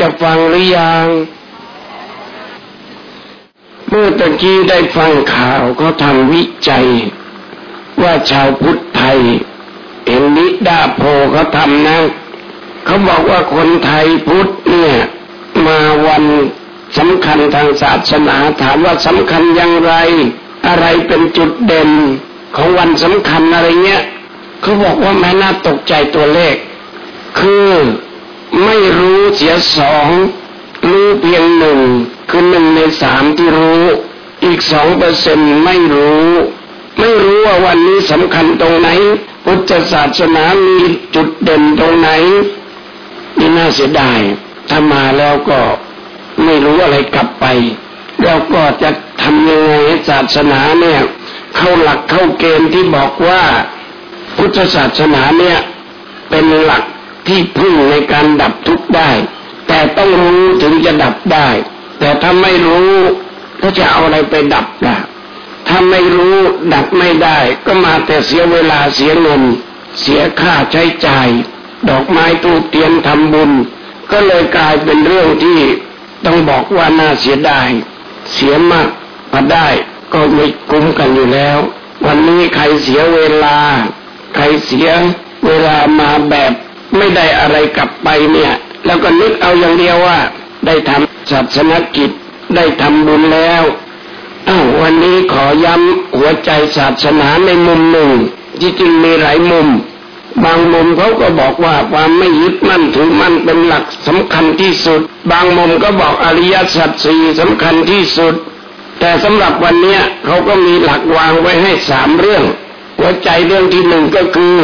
จะฟังหรือยังเมื่อตะกี้ได้ฟังข่าวเขาทำวิจัย ว่าชาวพุทธไทยเห็นนิดาโพเขาทำนะเขาบอกว่าคนไทยพุทธเนี่ย มาวันสำคัญทางศาสนาถามว่าสำคัญอย่างไร อะไรเป็นจุดเด่นของวันสำคัญอะไรเงี้ยเขาบอกว่าแม่น่าตกใจตัวเลข คือ ไม่รู้เสียสองรู้เพียงหนึ่งคือหนึ่งในสามที่รู้ อีกสองเปอร์เซ็นไม่รู้ ไม่รู้ว่าวันนี้สำคัญตรงไหน พุทธศาสนามีจุดเด่นตรงไหนนี่น่าเสียดายถ้ามาแล้วก็ไม่รู้อะไรกลับไป แล้วก็จะทำยังไงให้ศาสนาเนี่ยเข้าหลักเข้าเกณฑ์ที่บอกว่า พุทธศาสนาเนี่ยเป็นหลัก ที่พึ่งในการดับทุกข์ได้ แต่ต้องรู้ถึงจะดับได้ แต่ถ้าไม่รู้ก็จะเอาอะไรไปดับล่ะถ้าไม่รู้ดับไม่ได้ ก็มาแต่เสียเวลาเสียเงิน เสียค่าใช้จ่าย ดอกไม้ตูเตียนทำบุญ ก็เลยกลายเป็นเรื่องที่ต้องบอกว่าน่าเสียดาย เสียมากมาได้ก็ไม่คุ้มกันอยู่แล้ว วันนี้ใครเสียเวลา ใครเสียเวลามาแบบ ไม่ได้อะไรกลับไปเนี่ย แล้วก็นึกเอาอย่างเดียวว่า ได้ทำศาสนกิจได้ทำบุญแล้วอ้าววันนี้ขอย้ำหัวใจศาสนาในมุมหนึ่งที่จริงมีหลายมุม บางมุมเขาก็บอกว่าความไม่ยึดมั่นถือมั่นเป็นหลักสำคัญที่สุด บางมุมก็บอกอริยสัจสี่สำคัญที่สุด แต่สำหรับวันนี้เขาก็มีหลักวางไว้ให้สามเรื่อง หัวใจเรื่องที่หนึ่งก็คือ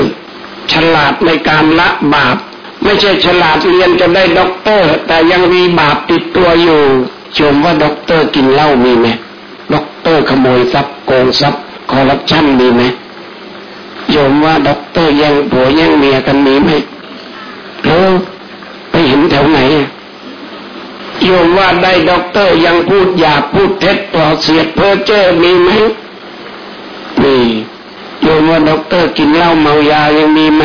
ฉลาดในการละบาป ไม่ใช่ฉลาดเรียนจะได้ด็อกเตอร์ แต่ยังมีบาปติดตัวอยู่โยมว่าด็อกเตอร์กินเหล้ามีไหมด็อกเตอร์ขโมยทรัพย์โกงทรัพย์คอร์รัปชันมีไหมโยมว่าด็อกเตอร์แย่งผัวแย่งเมียกันมีไหมเออไปเห็นแถวไหนโยมว่าได้ด็อกเตอร์ยังพูดหยาบพูดเท็จส่อเสียดเพ้อเจ้อมีไหมมี โยมว่าด็อกเตอร์กินเหล้าเมายายังมีไหม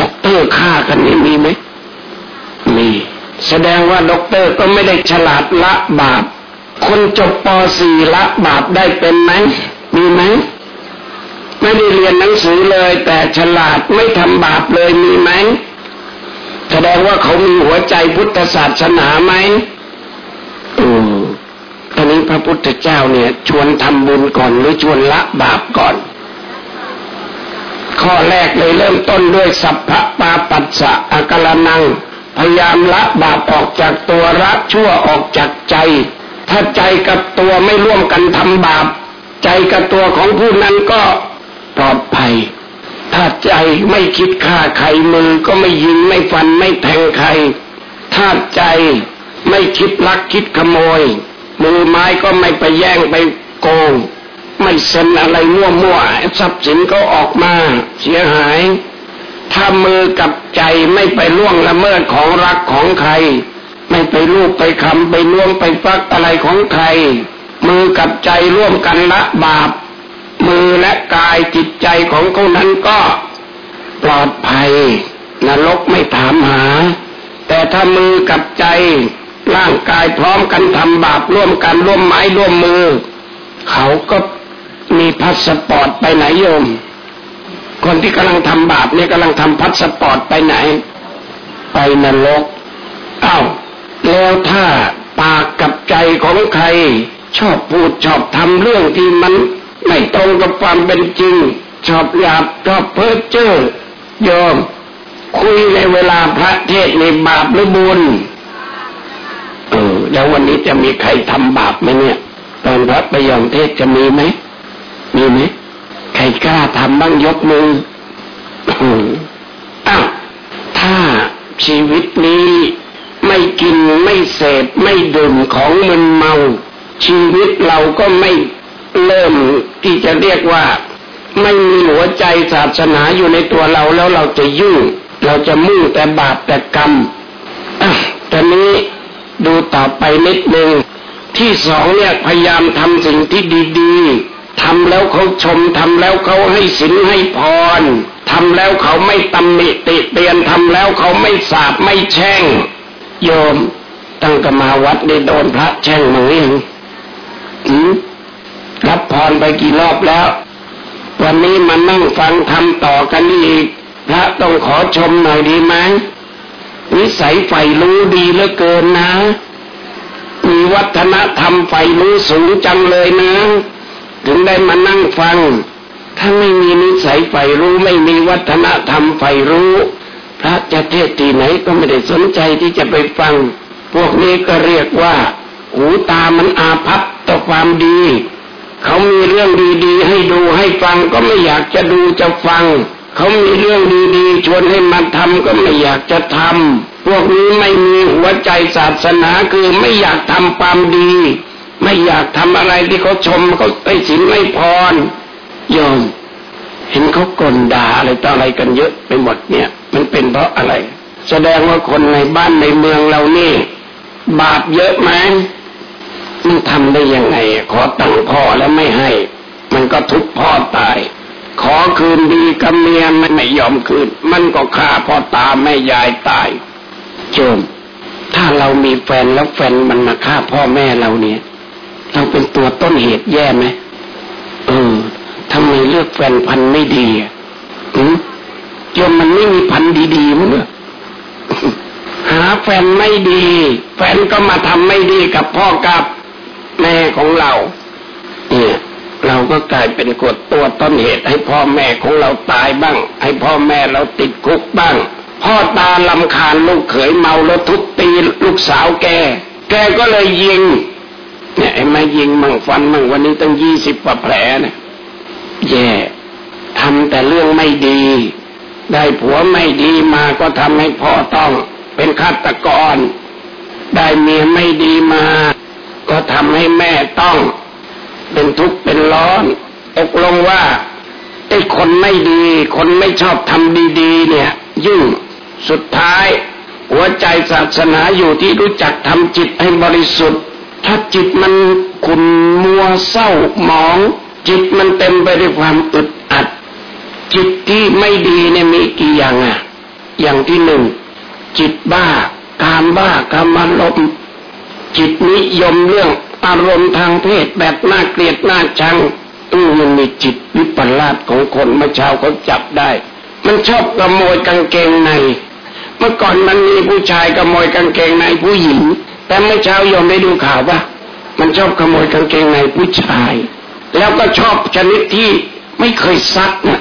ด็อกเตอร์ฆ่ากันนี่มีไหมมี แสดงว่าด็อกเตอร์ก็ไม่ได้ฉลาดละบาปคนจบ ป.4 ละบาปได้เป็นไหมมีไหมไม่ได้เรียนหนังสือเลย แต่ฉลาดไม่ทำบาปเลยมีไหมแสดงว่าเขามีหัวใจพุทธศาสนาไหมอืมตอนนี้พระพุทธเจ้าเนี่ย ชวนทำบุญก่อนหรือชวนละบาปก่อน ข้อแรกเลยเริ่มต้นด้วยสัพพะปาปัสสะอากลนัง พยายามละบาปออกจากตัวละชั่วออกจากใจ ถ้าใจกับตัวไม่ร่วมกันทำบาป ใจกับตัวของผู้นั้นก็ปลอดภัย ถ้าใจไม่คิดฆ่าใครมือก็ไม่ยิงไม่ฟันไม่แทงใคร ถ้าใจไม่คิดลักคิดขโมย มือไม้ก็ไม่ไปแย่งไปโกง ไม่เซ็นอะไรมั่วๆทรัพย์สินก็ออกมา เสียหาย ถ้ามือกับใจไม่ไปล่วงละเมิดของรักของใคร ไม่ไปลูบไปคลำไปล้วงไปควักอะไรของใคร มือกับใจร่วมกันละบาป มือและกายจิตใจของเขานั้นก็ปลอดภัย นรกไม่ถามหา แต่ถ้ามือกับใจร่างกายพร้อมกันทำบาปร่วมกันร่วมไม้ร่วมมือ เขาก็ มีพาสปอร์ตไปไหนโยม คนที่กำลังทำบาปเนี่ยกำลังทำพาสปอร์ตไปไหน ไปนรกอ้าวแล้วถ้าปากกับใจของใคร ชอบพูดชอบทำเรื่องที่มันไม่ตรงกับความเป็นจริง ชอบหยาบชอบเพ้อเจ้อโยม คุยในเวลาพระเทศในบาปหรือบุญเออแล้ววันนี้จะมีใครทำบาปไหมเนี่ย ตอนพระไปยอมเทศจะมีไหม มีไหมใครกล้าทำบ้างยกมืออ้าวถ้าชีวิตนี้ไม่กินไม่เสพไม่ดื่มของมึนเมา ชีวิตเราก็ไม่เริ่มที่จะเรียกว่า ไม่มีหัวใจศาสนาอยู่ในตัวเราแล้วเราจะยุ่ง เราจะมุ่งแต่บาปแต่กรรมอะตอนนี้ดูต่อไปนิดหนึ่งที่สองเนี่ยพยายามทำสิ่งที่ดี ๆ ทำแล้วเขาชมทำแล้วเขาให้สินให้พรทำแล้วเขาไม่ตำหนิติเตียนทำแล้วเขาไม่สาบไม่แช่ง โยมตั้งกมาวัดได้โดนพระแช่งมั้งยังรับพรไปกี่รอบแล้ว วันนี้มานั่งฟังทำต่อกันอีกพระต้องขอชมหน่อยดีไหมวิสัยใฝ่รู้ดีเหลือเกินนะ มีวัฒนธรรมใฝ่รู้สูงจังเลยนะ ถึงได้มานั่งฟัง ถ้าไม่มีนิสัยใฝ่รู้ไม่มีวัฒนธรรมใฝ่รู้ พระจะเทศที่ไหนก็ไม่ได้สนใจที่จะไปฟัง พวกนี้ก็เรียกว่า หูตามันอาภัพต่อความดี เขามีเรื่องดีๆ ให้ดูให้ฟังก็ไม่อยากจะดูจะฟัง เขามีเรื่องดีๆ ชวนให้มาทำก็ไม่อยากจะทำพวกนี้ไม่มีหัวใจศาสนาคือไม่อยากทำความดี ไม่อยากทำอะไรที่เขาชมเขาไอ้สินไม่พรยอม เห็นเขากลด่าอะไรต่ออะไรกันเยอะไปหมดเนี่ย มันเป็นเพราะอะไร แสดงว่าคนในบ้านในเมืองเรานี่ บาปเยอะไหมมันทำได้ยังไง ขอตังพ่อแล้วไม่ให้ มันก็ทุกพ่อตาย ขอคืนดีกับเมียมันไม่ยอมคืน มันก็ฆ่าพ่อตาแม่ยายตายโจมถ้าเรามีแฟนแล้วแฟนมันมาฆ่าพ่อแม่เราเนี่ย เราเป็นตัวต้นเหตุแย่ไหมเออทำไมเลือกแฟนพันไม่ดีอะอืมยมมันไม่มีพันดีๆมั้งหรอหาแฟนไม่ดี แฟนก็มาทำไม่ดีกับพ่อกับแม่ของเราเนี่ยเราก็กลายเป็นกดตัวต้นเหตุให้พ่อแม่ของเราตายบ้าง ให้พ่อแม่เราติดคุกบ้าง พ่อตาลำคาญลูกเขยเมาแล้วทุบตีลูกสาวแก แกก็เลยยิง เนี่ยไอ้มายิงมั่งฟันมั่งวันนี้ตั้งยี่สิบกว่าแผลเนะแย่ทำแต่เรื่องไม่ดี ได้ผัวไม่ดีมาก็ทำให้พ่อต้องเป็นฆาตกร ได้เมียไม่ดีมา ก็ทำให้แม่ต้อง เป็นทุกข์เป็นร้อนตกลงว่าไอ้คนไม่ดี คนไม่ชอบทำดีๆ เนี่ย ยุ่งสุดท้าย หัวใจศาสนาอยู่ที่รู้จักทำจิตให้บริสุทธิ์ ถ้าจิตมันขุนมัวเศร้าหมอง จิตมันเต็มไปด้วยความอึดอัด จิตที่ไม่ดีเนี่ยมีกี่อย่างอะ อย่างที่หนึ่งจิตบ้าการบ้ากามารมจิตนิยมเรื่องอารมณ์ทางเพศแบบน่าเกลียดน่าชังตู้มันมีจิตวิปลาสของคนเมื่อเช้าเขาจับได้ มันชอบขโมยกางเกงใน เมื่อก่อนมันมีผู้ชายขโมยกางเกงในผู้หญิง แต่เมื่อเช้ายอมได้ดูข่าวปะมันชอบขโมยกางเกงในผู้ชาย แล้วก็ชอบชนิดที่ไม่เคยซักนะ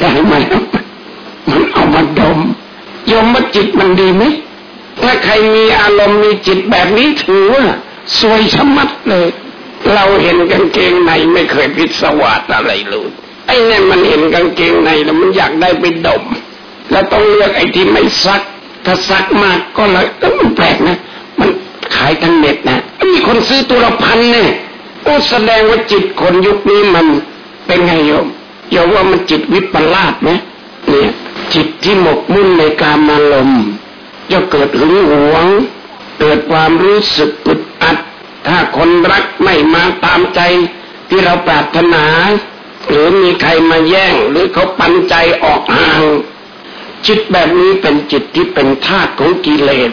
ได้มาแล้วมันเอามาดมยอมว่าจิตมันดีไหมถ้าใครมีอารมณ์มีจิตแบบนี้ถือว่าสวยชะมัดเลย เราเห็นกางเกงในไม่เคยพิศวาสอะไรเลยไอ้เนี่ยมันเห็นกางเกงในแล้วมันอยากได้ไปดม แล้วต้องเลือกไอ้ที่ไม่ซัก ถ้าซักมากก็เลยมันแปลกนะ ขายทางเน็ตนะมีคนซื้อตัวละพันเนี่ยโอ้แสดงว่าจิตคนยุคนี้มันเป็นไงโยมโยมว่ามันจิตวิปลาสไหมเนี่ยจิตที่หมกมุ่นในการมาลมจะเกิดหึงหวง เกิดความรู้สึกอึดอัด ถ้าคนรักไม่มาตามใจที่เราปรารถนา หรือมีใครมาแย่งหรือเขาปันใจออกห่าง จิตแบบนี้เป็นจิตที่เป็นธาตุของกิเลส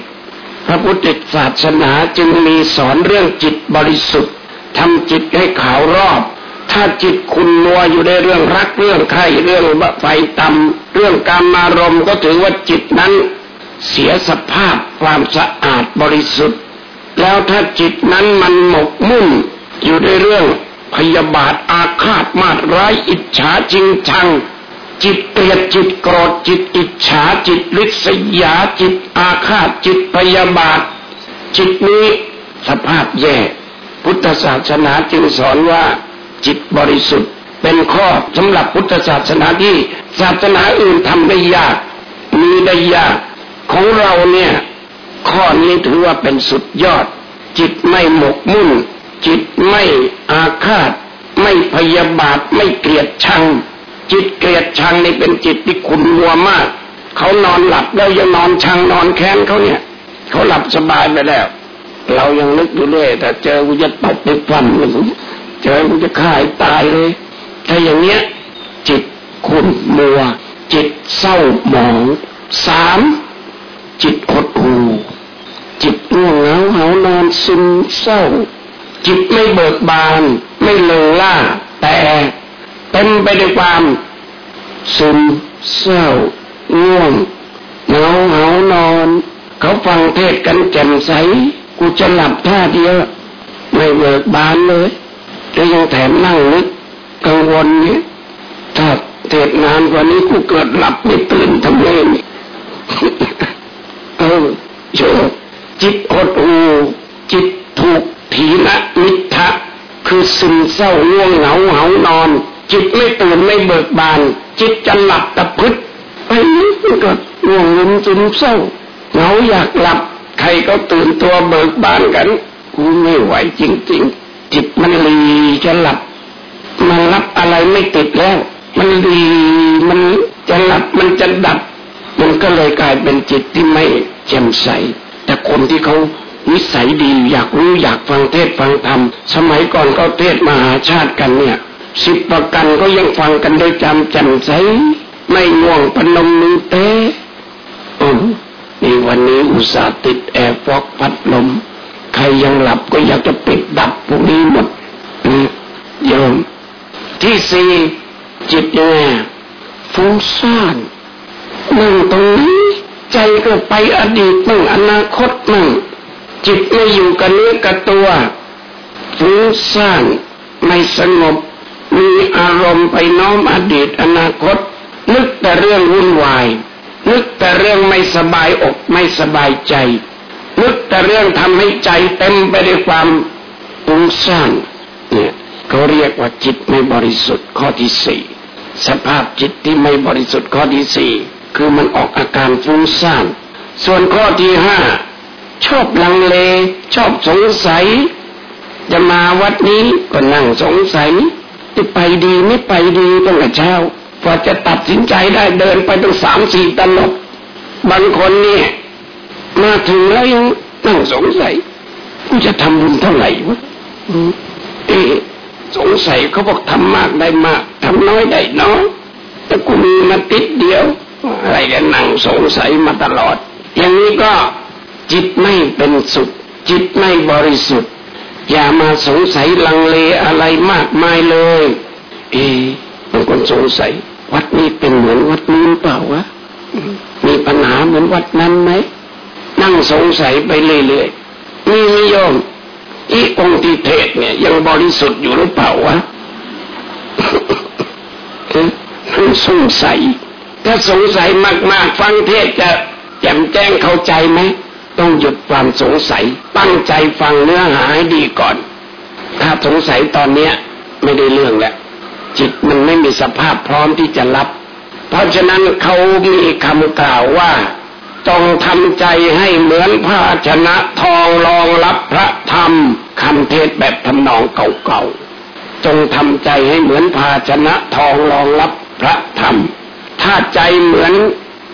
พระพุทธศาสนาจึงมีสอนเรื่องจิตบริสุทธิ์ทำจิตให้ขาวรอบ ถ้าจิตคุณมัวอยู่ในเรื่องรักเรื่องใครเรื่องไฟต่ำเรื่องการมารมก็ถือว่าจิตนั้น เสียสภาพความสะอาดบริสุทธิ์ แล้วถ้าจิตนั้นมันหมกมุ่นอยู่ในเรื่องพยาบาทอาฆาตมาดร้ายอิจฉาจริงชัง จิตเกลียดจิตโกรธจิตอิจฉาจิตริษยาจิตอาฆาตจิตพยาบาท จิตนี้สภาพแย่ พุทธศาสนาจึงสอนว่าจิตบริสุทธิ์เป็นข้อสำหรับพุทธศาสนาที่ศาสนาอื่นทำได้ยากมีได้ยากของเราเนี่ย ข้อนี้ถือว่าเป็นสุดยอด จิตไม่หมกมุ่น จิตไม่อาฆาต ไม่พยาบาทไม่เกลียดชัง จิตเกลียดชังนี่เป็นจิตที่ขุนมัวมาก เขานอนหลับแล้วยังนอนชังนอนแค้นเขาเนี่ย เขาหลับสบายไปแล้ว เรายังนึกอยู่เลยแต่เจอกูจะตบไปฟันเลยเจอกูจะฆ่าให้ตายเลย ถ้าอย่างเนี้ย จิตขุนมัว จิตเศร้าหมองสามจิตหดหูง่วงเหงาเหานอนซึมเศร้า จิตไม่เบิกบาน ไม่เลงล่า แต่ เต็มไปด้วยความซึมเศร้าง่วงเหงาเหานอน เขาฟังเทศกันแจ่มใส กูจะหลับท่าเดียวไม่เบิกบานเลยแล้วยังแถมนั่งนึกกังวลเนี่ยถ้าเทศนานกว่านี้กูเกิดหลับไม่ตื่นทำไงเออโยจิตอดอูจิตถูกถีนะมิทะคือซึมเศร้าง่วงเหงาเหานอน จิตไม่ตื่นไม่เบิกบาน จิตจะหลับตะพึดไปนี้ก็ง่วงลืมซึมเศร้าเหงาอยากหลับ ใครก็ตื่นตัวเบิกบานกันกูไม่ไหวจริง ๆ จิตมันลีจะหลับ มันรับอะไรไม่ติดแล้ว มันลีมันจะหลับมันจะดับ มันก็เลยกลายเป็นจิตที่ไม่แจ่มใส แต่คนที่เขานิสัยดีอยากรู้อยากฟังเทศฟังธรรมสมัยก่อนก็เทศมหาชาติกันเนี่ย สิบประกันก็ยังฟังกันโดยจำแจ่มใส ไม่ง่วงปนมมือเต้อนี่วันนี้อุตส่าห์ติดแอร์ฟอกพัดลม ใครยังหลับก็อยากจะปิดดับพวกนี้หมดโยมที่สี่จิตยังไงฟุ้งซ่านนั่งตรงนี้ใจก็ไปอดีตมั่งอนาคตมั่งจิตไม่อยู่กับเนื้อกับตัวฟุ้งซ่านไม่สงบ มีอารมณ์ไปน้อมอดีตอนาคต นึกแต่เรื่องวุ่นวาย นึกแต่เรื่องไม่สบายอกไม่สบายใจ นึกแต่เรื่องทำให้ใจเต็มไปด้วยความฟุ้งซ่านเนี่ยเขาเรียกว่าจิตไม่บริสุทธิ์ข้อที่สี่สภาพจิตที่ไม่บริสุทธิ์ข้อที่สี่คือมันออกอาการฟุ้งซ่าน ส่วนข้อที่ห้าชอบลังเล ชอบสงสัย จะมาวัดนี้ก็นั่งสงสัย จะไปดีไม่ไปดีตั้งแต่เช้ากว่าจะตัดสินใจได้เดินไปตั้งสามสี่ตลบบางคนนี่มาถึงแล้วยังนั่งสงสัยกูจะทำบุญเท่าไหร่วะเอสงสัยเขาบอกทำมากได้มากทำน้อยได้น้อยแต่กูมีมาติดเดียว อะไรกันนั่งสงสัยมาตลอด อย่างนี้ก็จิตไม่เป็นสุดจิตไม่บริสุทธิ์ อย่ามาสงสัยลังเลอะไรมากมายเลย เอ๊บางคนสงสัย วัดนี้เป็นเหมือนวัดนู้เปล่าวะมีปัญหาเหมือนวัดนั้นไหมนั่งสงสัยไปเรื่อยๆนี่ไม่ยอมอีองค์ที่เทศเนี่ย ยังบริสุทธิ์อยู่หรือเปล่าวะสงสัย ถ้าสงสัยมาก ๆ ฟังเทศจะแจ่มแจ้งเข้าใจไหม ต้องหยุดความสงสัย ตั้งใจฟังเนื้อหาให้ดีก่อน ถ้าสงสัยตอนเนี้ยไม่ได้เรื่องแล้วจิตมันไม่มีสภาพพร้อมที่จะรับ เพราะฉะนั้นเขามีคำกล่าวว่าจงทำใจให้เหมือนภาชนะทองรองรับพระธรรมคำเทศแบบทำนองเก่าๆจงทำใจให้เหมือนภาชนะทองรองรับพระธรรม ถ้าใจเหมือน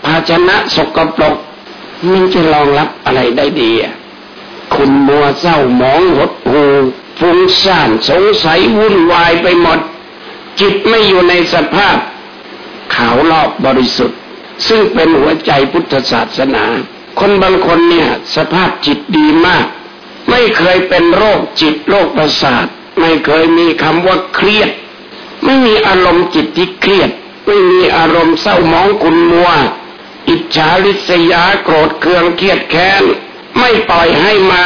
ภาชนะสกปรก มันจะรองรับอะไรได้ดีคุณมัวเศร้าหมองหดหูฟุ้งซ่านสงสัยวุ่นวายไปหมด จิตไม่อยู่ในสภาพ ขาวรอบบริสุทธิ์ ซึ่งเป็นหัวใจพุทธศาสนา คนบางคนเนี่ย สภาพจิตดีมาก ไม่เคยเป็นโรคจิตโรคประสาท ไม่เคยมีคำว่าเครียด ไม่มีอารมณ์จิตที่เครียด ไม่มีอารมณ์เศร้ามองคุณมัว อิจฉาริษยาโกรธเคืองเครียดแค้น ไม่ปล่อยให้มา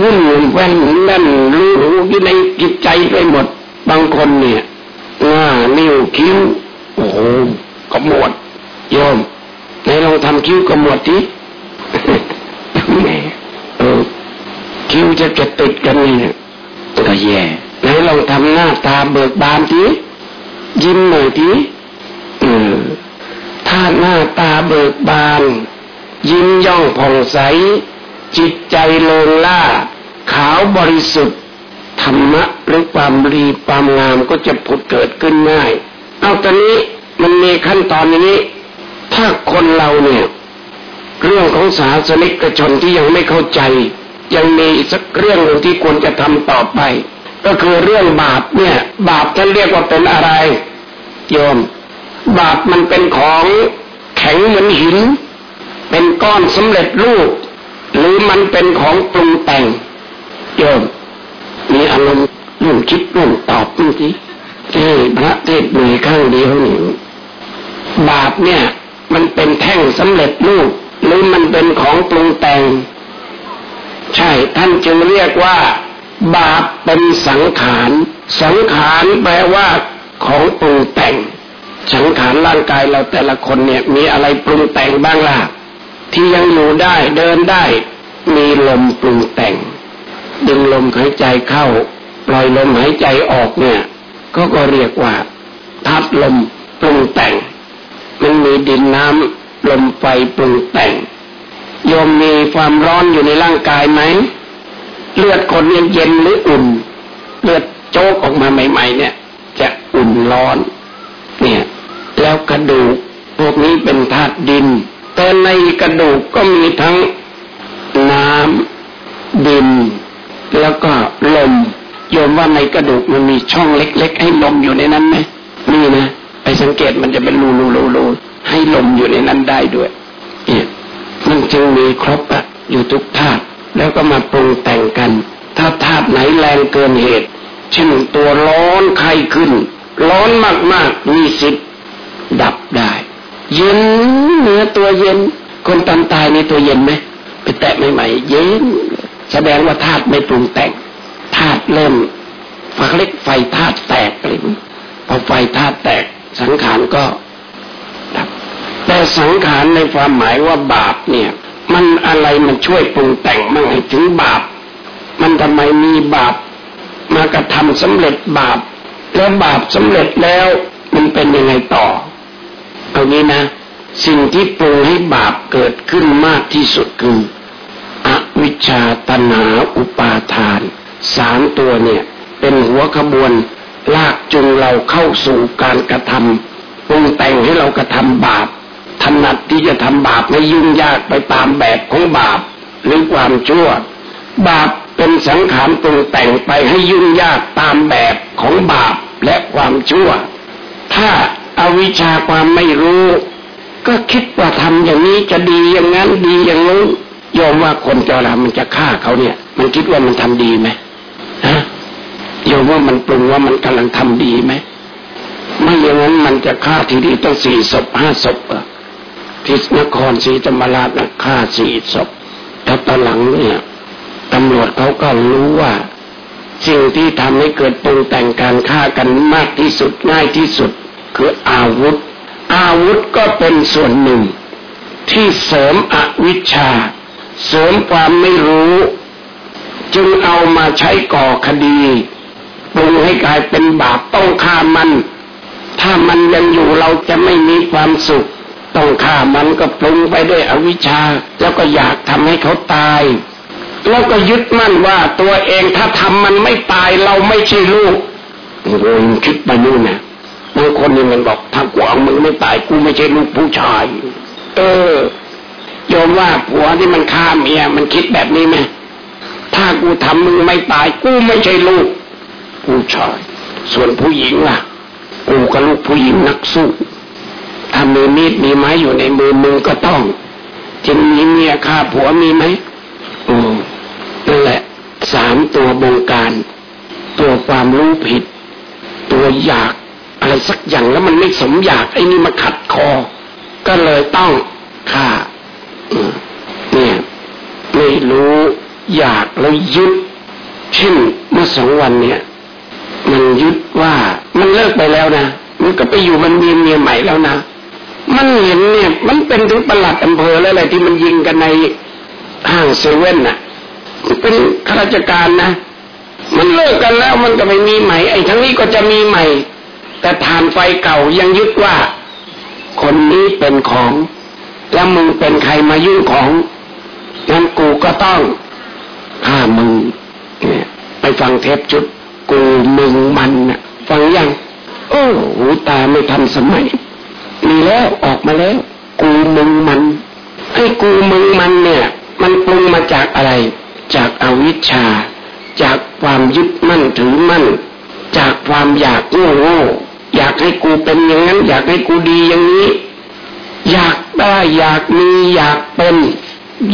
วุ่นแว่นแน่นรู้อยู่ในจิตใจไปหมด บางคนเนี่ยหน้านิ้วคิ้วโอ้โหกมวดโยมในลองทำคิ้วกมวดทีแม่เออคิ้วจะจะติดกันนี่ก็แย่ไหนลองทำหน้าตาเบิกบานทียิ้มหน่อยทีเออ ถ้าหน้าตาเบิกบาน ยิ้มย่องผ่องใส จิตใจเลิงล่า ขาวบริสุทธิ์ ธรรมะหรือความรีความงามก็จะผุดเกิดขึ้นง่าย เอาตอนนี้มันมีขั้นตอนอย่างนี้ ถ้าคนเราเนี่ย เรื่องของศาสนิกชนที่ยังไม่เข้าใจ ยังมีสักเรื่องหนึ่งที่ควรจะทำต่อไป ก็คือเรื่องบาปเนี่ย บาปท่านเรียกว่าเป็นอะไร โยม บาปมันเป็นของแข็งเหมือนหิน เป็นก้อนสำเร็จรูป หรือมันเป็นของปรุงแต่งโยมมีอารมณ์ร่มคิดร่มตอบดูสิที่พระเทศมีข้างเดียวนี่บาปเนี่ย มันเป็นแท่งสำเร็จรูป หรือมันเป็นของปรุงแต่ง ใช่ท่านจึงเรียกว่า บาปเป็นสังขาร สังขารแปลว่าของปรุงแต่ง สังขารร่างกายเราแต่ละคนเนี่ย มีอะไรปรุงแต่งบ้างล่ะ ที่ยังอยู่ได้เดินได้ มีลมปรุงแต่ง ดึงลมหายใจเข้า ปล่อยลมหายใจออกเนี่ยก็ก็เรียกว่าธาตุลมปรุงแต่ง มันมีดินน้ำลมไฟปรุงแต่งโยมมีความร้อนอยู่ในร่างกายไหมเลือดคนเย็นหรืออุ่น เลือดโจกออกมาใหม่ ๆ เนี่ย จะอุ่นร้อน เนี่ย แล้วกระดูกพวกนี้เป็นธาตุดิน แต่ในกระดูกก็มีทั้งน้ำดิน แล้วก็ลมโยมว่าในกระดูกมันมีช่องเล็ก ๆ ให้ลมอยู่ในนั้นไหมนี่นะไปสังเกตมันจะเป็นรูรูรูรูให้ลมอยู่ในนั้นได้ด้วยเนี่ยมันจึงมีครบอะอยู่ทุกธาตุแล้วก็มาปรุงแต่งกัน ถ้าธาตุไหนแรงเกินเหตุเช่นตัวร้อนไข้ขึ้น ร้อนมากๆมีสิทธิ์ ดับได้ เย็นเนื้อตัวเย็น คนตอนตายในตัวเย็นไหมไปแตะใหม่ๆเย็น แสดงว่าธาตุไม่ปรุงแต่งธาตุเริ่มฝักเล็กไฟธาตุแตกเลยพอไฟธาตุแตกสังขารก็ดับ แต่สังขารในความหมายว่าบาปเนี่ย มันอะไรมันช่วยปรุงแต่งมั่งให้ถึงบาป มันทำไมมีบาป มากระทำสำเร็จบาป แล้วบาปสำเร็จแล้วมันเป็นยังไงต่อ เอางี้นะ สิ่งที่ปรุงให้บาปเกิดขึ้นมากที่สุดคืออวิชชาตนาอุปาทานสามตัวเนี่ย เป็นหัวขบวนลากจูงเราเข้าสู่การกระทำปรุงแต่งให้เรากระทำบาปถนัดที่จะทำบาปไม่ยุ่งยากไปตามแบบของบาปหรือความชั่ว บาปเป็นสังขารปรุงแต่งไปให้ยุ่งยากตามแบบของบาปและความชั่ว ถ้า อวิชาความไม่รู้ ก็คิดว่าทำอย่างนี้จะดีอย่างนั้นดีอย่างนู้นยอมว่าคนเจ้ารามันจะฆ่าเขาเนี่ย มันคิดว่ามันทำดีไหมฮะโยมว่ามันปรุงว่ามันกำลังทำดีไหมไม่อย่างนั้นมันจะฆ่าทีนี้ต้องสี่ศพห้าศพอะที่นครศรีธรรมราชนะฆ่าสี่ศพแล้วตอนหลังเนี่ยตำรวจเขาก็รู้ว่า สิ่งที่ทำให้เกิดปรุงแต่งการฆ่ากันมากที่สุดง่ายที่สุด คืออาวุธ อาวุธก็เป็นส่วนหนึ่ง ที่เสริมอวิชชา เสริมความไม่รู้ จึงเอามาใช้ก่อคดีปรุงให้กลายเป็นบาปต้องฆ่ามัน ถ้ามันยังอยู่เราจะไม่มีความสุข ต้องฆ่ามันก็ปรุงไปด้วยอวิชชา แล้วก็อยากทำให้เขาตาย แล้วก็ยึดมั่นว่าตัวเองถ้าทำมันไม่ตายเราไม่ใช่ลูกโอ้ยคิดไปนู่นนะ บางคนนี่มันบอกถ้ากูเอามึงไม่ตายกูไม่ใช่ลูกผู้ชาย เออยอมว่าผัวที่มันฆ่าเมียมันคิดแบบนี้ไหมถ้ากูทำมึงไม่ตายกูไม่ใช่ลูก ผู้ชาย ส่วนผู้หญิงล่ะ กูกับลูกผู้หญิงนักสู้ถ้ามือมีดมีไม้อยู่ในมือมึงก็ต้องจะมีเมียฆ่าผัวมีไหมโอ้นั่นแหละสามตัวบงการ ตัวความรู้ผิด ตัวอยาก อะไรสักอย่างแล้วมันไม่สมอยากไอ้นี่มาขัดคอ ก็เลยต้องฆ่าเนี่ยไม่รู้อยากแล้วยึดเช่นเมื่อสองวันเนี่ย มันยึดว่ามันเลิกไปแล้วนะมันก็ไปอยู่มันมีเมียใหม่แล้วนะมันเห็นเนี่ย มันเป็นถึงประหลัดอำเภอแล้วอะไรที่มันยิงกันในห้างเซเว่นน่ะเป็นข้าราชการนะ มันเลิกกันแล้วมันก็ไม่มีใหม่ไอ้ทั้งนี้ก็จะมีใหม่ แต่ฐานไฟเก่ายังยึดว่า คนนี้เป็นของ แล้วมึงเป็นใครมายุ่งของงั้นกูก็ต้องฆ่ามึงเนี่ยไปฟังเทปชุด กูมึงมันฟังยังโอ้หูตาไม่ทันสมัยมีแล้วออกมาแล้ว กูมึงมันให้กูมึงมันเนี่ย มันปรุงมาจากอะไร จากอาวิชชา จากความยึดมั่นถือมั่น จากความอยากโง่โง่ อยากให้กูเป็นอย่างนั้น อยากให้กูดีอย่างนี้ อยากได้อยากมีอยากเป็น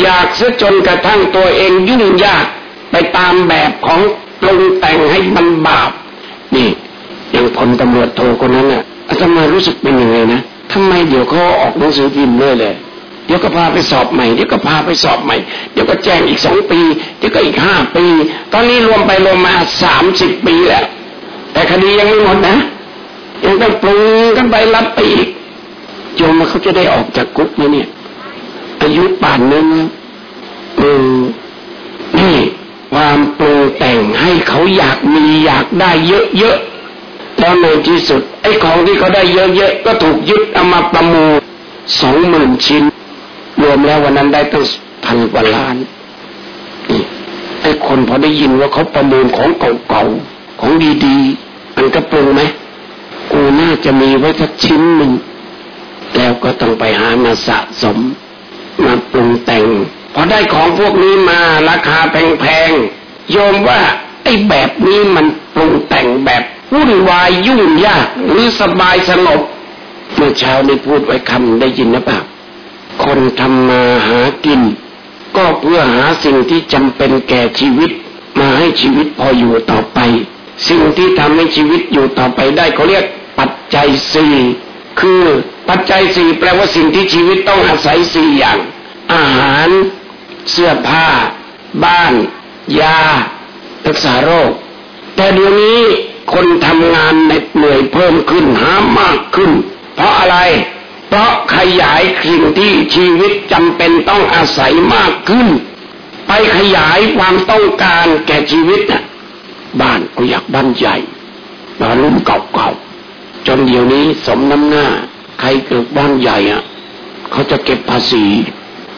อยากซะจนกระทั่งตัวเองยุ่งยากไปตามแบบของปรุงแต่งให้มันบาปนี่อย่างพลตำรวจโทคนนั้นน่ะอาตมารู้สึกเป็นยังไงนะทำไมเดี๋ยวเขาออกหนังสือพิมพ์เลยเลยเดี๋ยวก็พาไปสอบใหม่เดี๋ยวก็พาไปสอบใหม่เดี๋ยวก็แจ้งอีกสองปีเดี๋ยวก็อีกห้าปี ตอนนี้รวมไปรวมมาสามสิบปีแล้วแต่คดียังไม่หมดนะ ยังต้องปรุงกันไปรับไปอีกโยมเขาจะได้ออกจากกุ๊กไหมเนี่ย อายุป่านนั้นเออนี่ความปรุงแต่งให้เขาอยากมีอยากได้เยอะๆแล้วในที่สุด ไอ้ของที่เขาได้เยอะๆก็ถูกยึดเอามาประมูลสองหมื่นชิ้น รวมแล้ววันนั้นได้ตั้งพันกว่าล้านไอ้คนพอได้ยินว่าเขาประมูลของเก่าๆของดีๆมันก็ปรุงไหม กูน่าจะมีไว้สักชิ้นหนึ่งแล้วก็ต้องไปหามาสะสม มาปรุงแต่งพอได้ของพวกนี้มาราคาแพงๆโยมว่าไอ้แบบนี้มันปรุงแต่งแบบวุ่นวายยุ่งยากหรือสบายสงบเมื่อเช้าได้พูดไว้คำได้ยินนะปล่าคนทำมาหากิน ก็เพื่อหาสิ่งที่จำเป็นแก่ชีวิต มาให้ชีวิตพออยู่ต่อไป สิ่งที่ทำให้ชีวิตอยู่ต่อไปได้เขาเรียก จจัยสี่คือปัจจัยสี่แปลว่าสิ่งที่ชีวิตต้องอาศัยสี่อย่าง อาหาร เสื้อผ้า บ้าน ยารักษาโรค แต่เดี๋ยวนี้คนทำงานเหนื่อยเพิ่มขึ้นหามากขึ้น เพราะอะไร เพราะขยายสิ่งที่ชีวิตจำเป็นต้องอาศัยมากขึ้น ไปขยายความต้องการแก่ชีวิตนะบ้านก็อยากบ้านใหญ่บ้านรุ่นเก่าๆ จนเดี๋ยวนี้สมน้ำหน้า ใครเกิดบ้านใหญ่อะเขาจะเก็บภาษี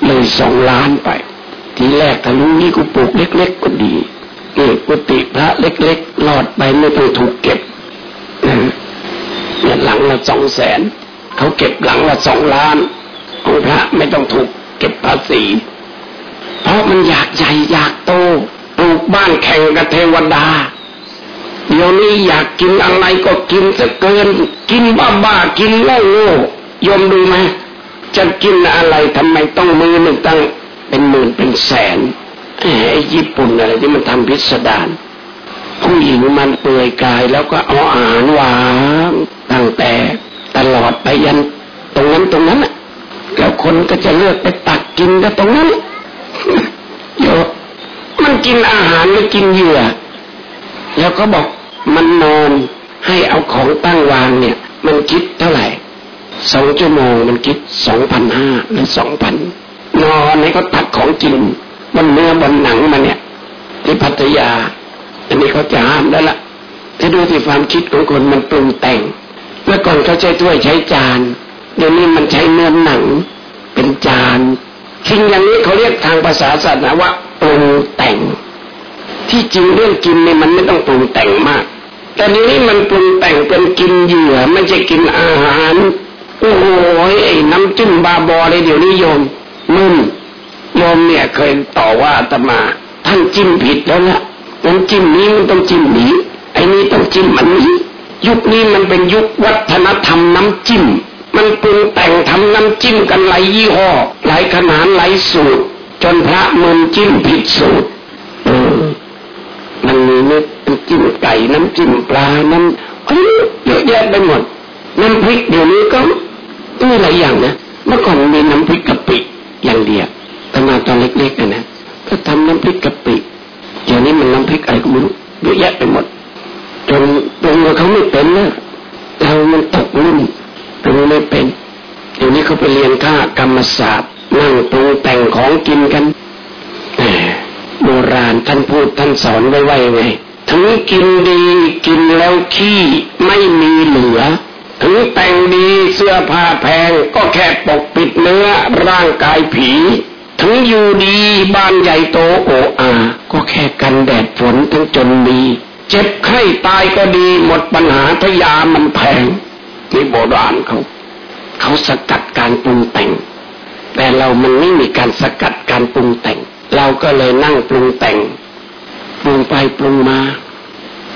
เลยสองล้านไป ทีแรกถ้าลุนี้กูปลูกเล็ก ๆ ก็ดีเอกกุฏิพระเล็กๆหลอดไปไม่ต้องถูกเก็บเนี่ยหลังละสองแสนเขาเก็บหลังละสองล้านของพระไม่ต้องถูกเก็บภาษี เพราะมันอยากใหญ่อยากโตปลูกบ้านแข่งกับเทวดา เดี๋ยวนี้อยากกินอะไรก็กินจะเกิน กินบ้าบ้ากินโง่โง่ยมดูไหมจะกินอะไรทำไมต้องมือหนึ่งตั้งเป็นหมื่นเป็นแสนไอ้ญี่ปุ่นอะไรที่มันทำพิสดารผู้หญิงมันเปื่อยกายแล้วก็เอาอาหารวางตั้งแต่ตลอดไปยันตรงนั้นตรงนั้นแล้วคนก็จะเลือกไปตักกินก็ตรงนั้นเยอะมันกินอาหารหรือกินเหยื่อ แล้วก็บอก มันนอนให้เอาของตั้งวางเนี่ย มันคิดเท่าไหร่สองชั่วโมงมันคิดสองพันห้าหรือสองพันนอนให้เขาตักของกินบนเนื้อบนหนังมาเนี่ย ที่พัทยา อันนี้เขาจะห้ามแล้วล่ะที่ดูที่ความคิดของคนมันปรุงแต่งเมื่อก่อนเขาใช้ถ้วยใช้จานเดี๋ยวนี้มันใช้เนื้อหนัง เป็นจานสิ่งอย่างนี้เขาเรียกทางภาษาศาสนาว่าปรุงแต่ง ที่จริงเรื่องกินเนี่ยมันไม่ต้องปรุงแต่งมาก แต่นี้มันปรุงแต่งเป็นกินเหยื่อไม่ใช่กินอาหารโอ้โหไอ้น้ำจิ้มบาบอเลยเดี๋ยวนี้โยมมึนโยมเนี่ยเคยต่อว่าตมา ท่านจิ้มผิดแล้วละน้ำจิ้มนี้มันต้องจิ้มนี้ไอ้นี้ต้องจิ้มอันนี้ ยุคนี้มันเป็นยุควัฒนธรรมน้ำจิ้มมันปรุงแต่งทำน้ำจิ้มกันหลายยี่ห้อหลายขนาดหลายสูตร จนพระมึนจิ้มผิดสูตรมันมีน้ำจิ้มไก่น้ำจิ้มปลาน้ำเยอะแยะไปหมดน้ำพริกเดี๋ยวนี้ก็มีหลายอย่างนะเมื่อก่อนมีน้ำพริกกะปิอย่างเดียวตมาตอนเล็กๆนะก็ทำน้ำพริกกะปิเดี๋ยวนี้มันน้ำพริกอะไรก็ไม่รู้เยอะแยะไปหมดจนปรุงเขาไม่เป็นนะเรามันตกรุ่นปรุงไม่เป็นเดี๋ยวนี้เขาไปเรียนค่ากรรมศาสตร์นั่งปรุงแต่งของกินกันโบราณท่านพูดท่านสอนไว้ว่ายังไง ถึงกินดีกินแล้วขี้ไม่มีเหลือ ถึงแต่งดีเสื้อผ้าแพงก็แค่ปกปิดเนื้อร่างกายผี ถึงอยู่ดีบ้านใหญ่โตโออาก็แค่กันแดดฝนทั้งจนมีเจ็บไข้ตายก็ดีหมดปัญหาทยามันแพงนี่โบราณเขาเขาสกัดการปรุงแต่ง แต่เรามันไม่มีการสกัดการปรุงแต่ง เราก็เลยนั่งปรุงแต่ง ปรุงไปปรุงมา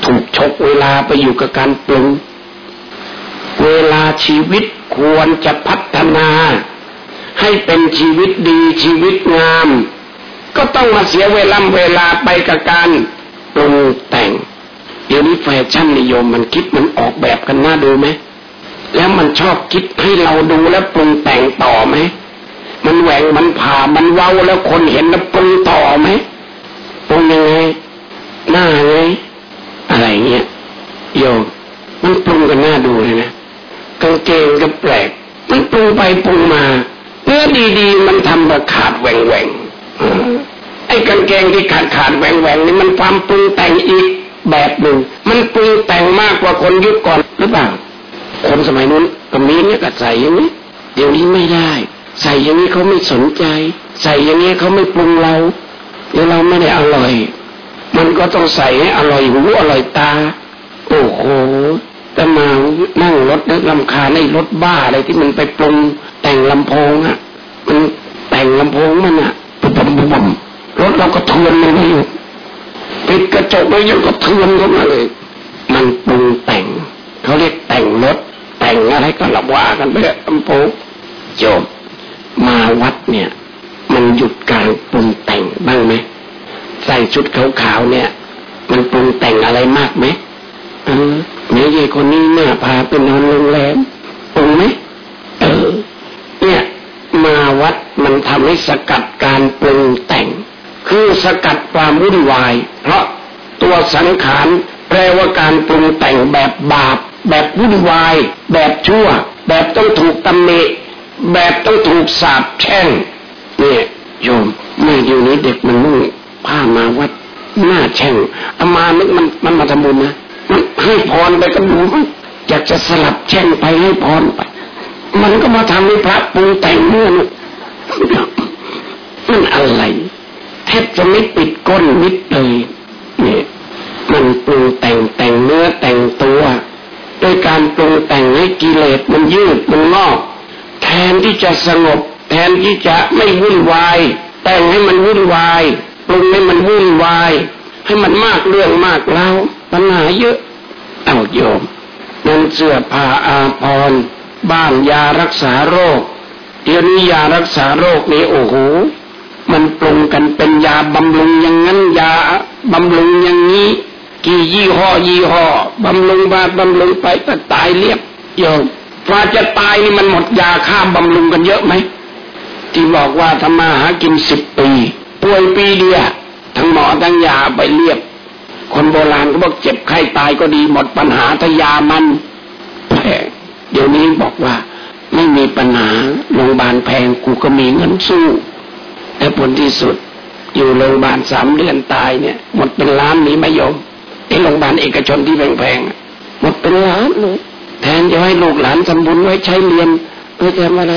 ถูกชกเวลาไปอยู่กับการปรุง เวลาชีวิตควรจะพัฒนา ให้เป็นชีวิตดีชีวิตงาม ก็ต้องมาเสียเวลาเวลาไปกับการปรุงแต่ง เดี๋ยวนี้แฟชั่นนิยมมันคิดมันออกแบบกันน่าดูไหมแล้วมันชอบคิดให้เราดูแล้วปรุงแต่งต่อไหม มันแหวงมันผ่ามันเว้าแล้วคนเห็นแล้วปรุงต่อไหมปรุงยังไง หน้าไงอะไรเงี้ยโยมมันปรุงกันหน้าดูเลยนะกางเกงก็แปลก มันปรุงไปปรุงมาเนื้อดีๆ มันทำมาขาดแหว่งแหว่งไอ้กางเกงที่ขาดขาดแหว่งแหว่งนี่มันความปรุงแต่งอีกแบบหนึ่ง มันปรุงแต่งมากกว่าคนยุคก่อนหรือเปล่าคนสมัยนู้นก็มีเนี่ยก็ใส่อย่างนี้เดี๋ยวนี้ไม่ได้ ใส่อย่างนี้เขาไม่สนใจ ใส่อย่างนี้เขาไม่ปรุงเราเดี๋ยวเราไม่ได้อร่อย มันก็ต้องใส่ให้อร่อยหูอร่อยตา โอ้โหแต่มานั่งรถนึกลำคาในรถบ้าอะไรที่มันไปปรุงแต่งลำโพงอะมันแต่งลำโพงมันอะปุ๊บปุ๊บปุ๊บรถเราก็เทือนเลยนี่ปิดกระจกแล้วยังก็เทือนเข้ามาเลย มันปรุงแต่งเขาเรียกแต่งรถแต่งอะไรก็ระว่ากันไปลำโพงโยมมาวัดเนี่ย มันหยุดการปรุงแต่งบ้างไหม ใส่ชุดขาวๆเนี่ย มันปรุงแต่งอะไรมากไหมเออแม่ยายคนนี้น่าพาไปนอนโรงแรมปรุงไหมเออ เนี่ยมาวัดมันทำให้สกัดการปรุงแต่ง คือสกัดความวุ่นวาย เพราะตัวสังขารแปลว่าการปรุงแต่งแบบบาป แบบวุ่นวาย แบบชั่ว แบบต้องถูกตำหนิแบบต้องถูกสาปแช่งเนี่ยโยมเมื่อยู่นี้เด็กมันนุ่ง ผ้ามาวัดหน้าแช่งอามานึกมันมันมาทำบุญนะมันให้พรไปก็ดูอยากจะสลับแช่งไปให้พรไป มันก็มาทำให้พระปรุงแต่งเมื่อนมันอะไรแทบจะไม่ปิดก้นนิดเลยเนี่ยมันปรุงแต่งแต่งเนื้อแต่งตัวโดยการปรุงแต่งให้กิเลสมันยืดมันงอก แทนที่จะสงบ แทนที่จะไม่วุ่นวาย แต่งให้มันวุ่นวาย ปรุงให้มันวุ่นวาย ให้มันมากเรื่องมากแล้วปัญหาเยอะ เอาโยมนั่นเสื้อผ้าอาภรณ์บ้านยารักษาโรคเดี๋ยวนี้ยารักษาโรคนี้โอ้โหมันปรุงกันเป็นยาบำรุงอย่างนั้นยาบำรุงอย่างนี้ กี่ยี่ห้อยี่ห้อบำรุงบาบำรุงไปแต่ตายเรียบโยมฟ้าจะตายนี่มันหมดยาฆ่ามบำรุงกันเยอะไหมที่บอกว่าทำมาหากินสิบปี ป่วยปีเดียวทั้งหมอทั้งยาไปเรียบ คนโบราณก็บอกเจ็บไข้ตายก็ดีหมดปัญหาทยามันแพงเดี๋ยวนี้บอกว่า ไม่มีปัญหาโรงพยาบาลแพงกูก็มีเงินสู้แต่ผลที่สุด อยู่โรงพยาบาลสามเดือนตายเนี่ย หมดเป็นล้านนี้ไม่ยอมไอ้โรงพยาบาลเอกชนที่แพงๆหมดเป็นล้านเลยแทนจะให้ลูกหลานทำบุญไว้ใช้เรียนเพื่อทำอะไร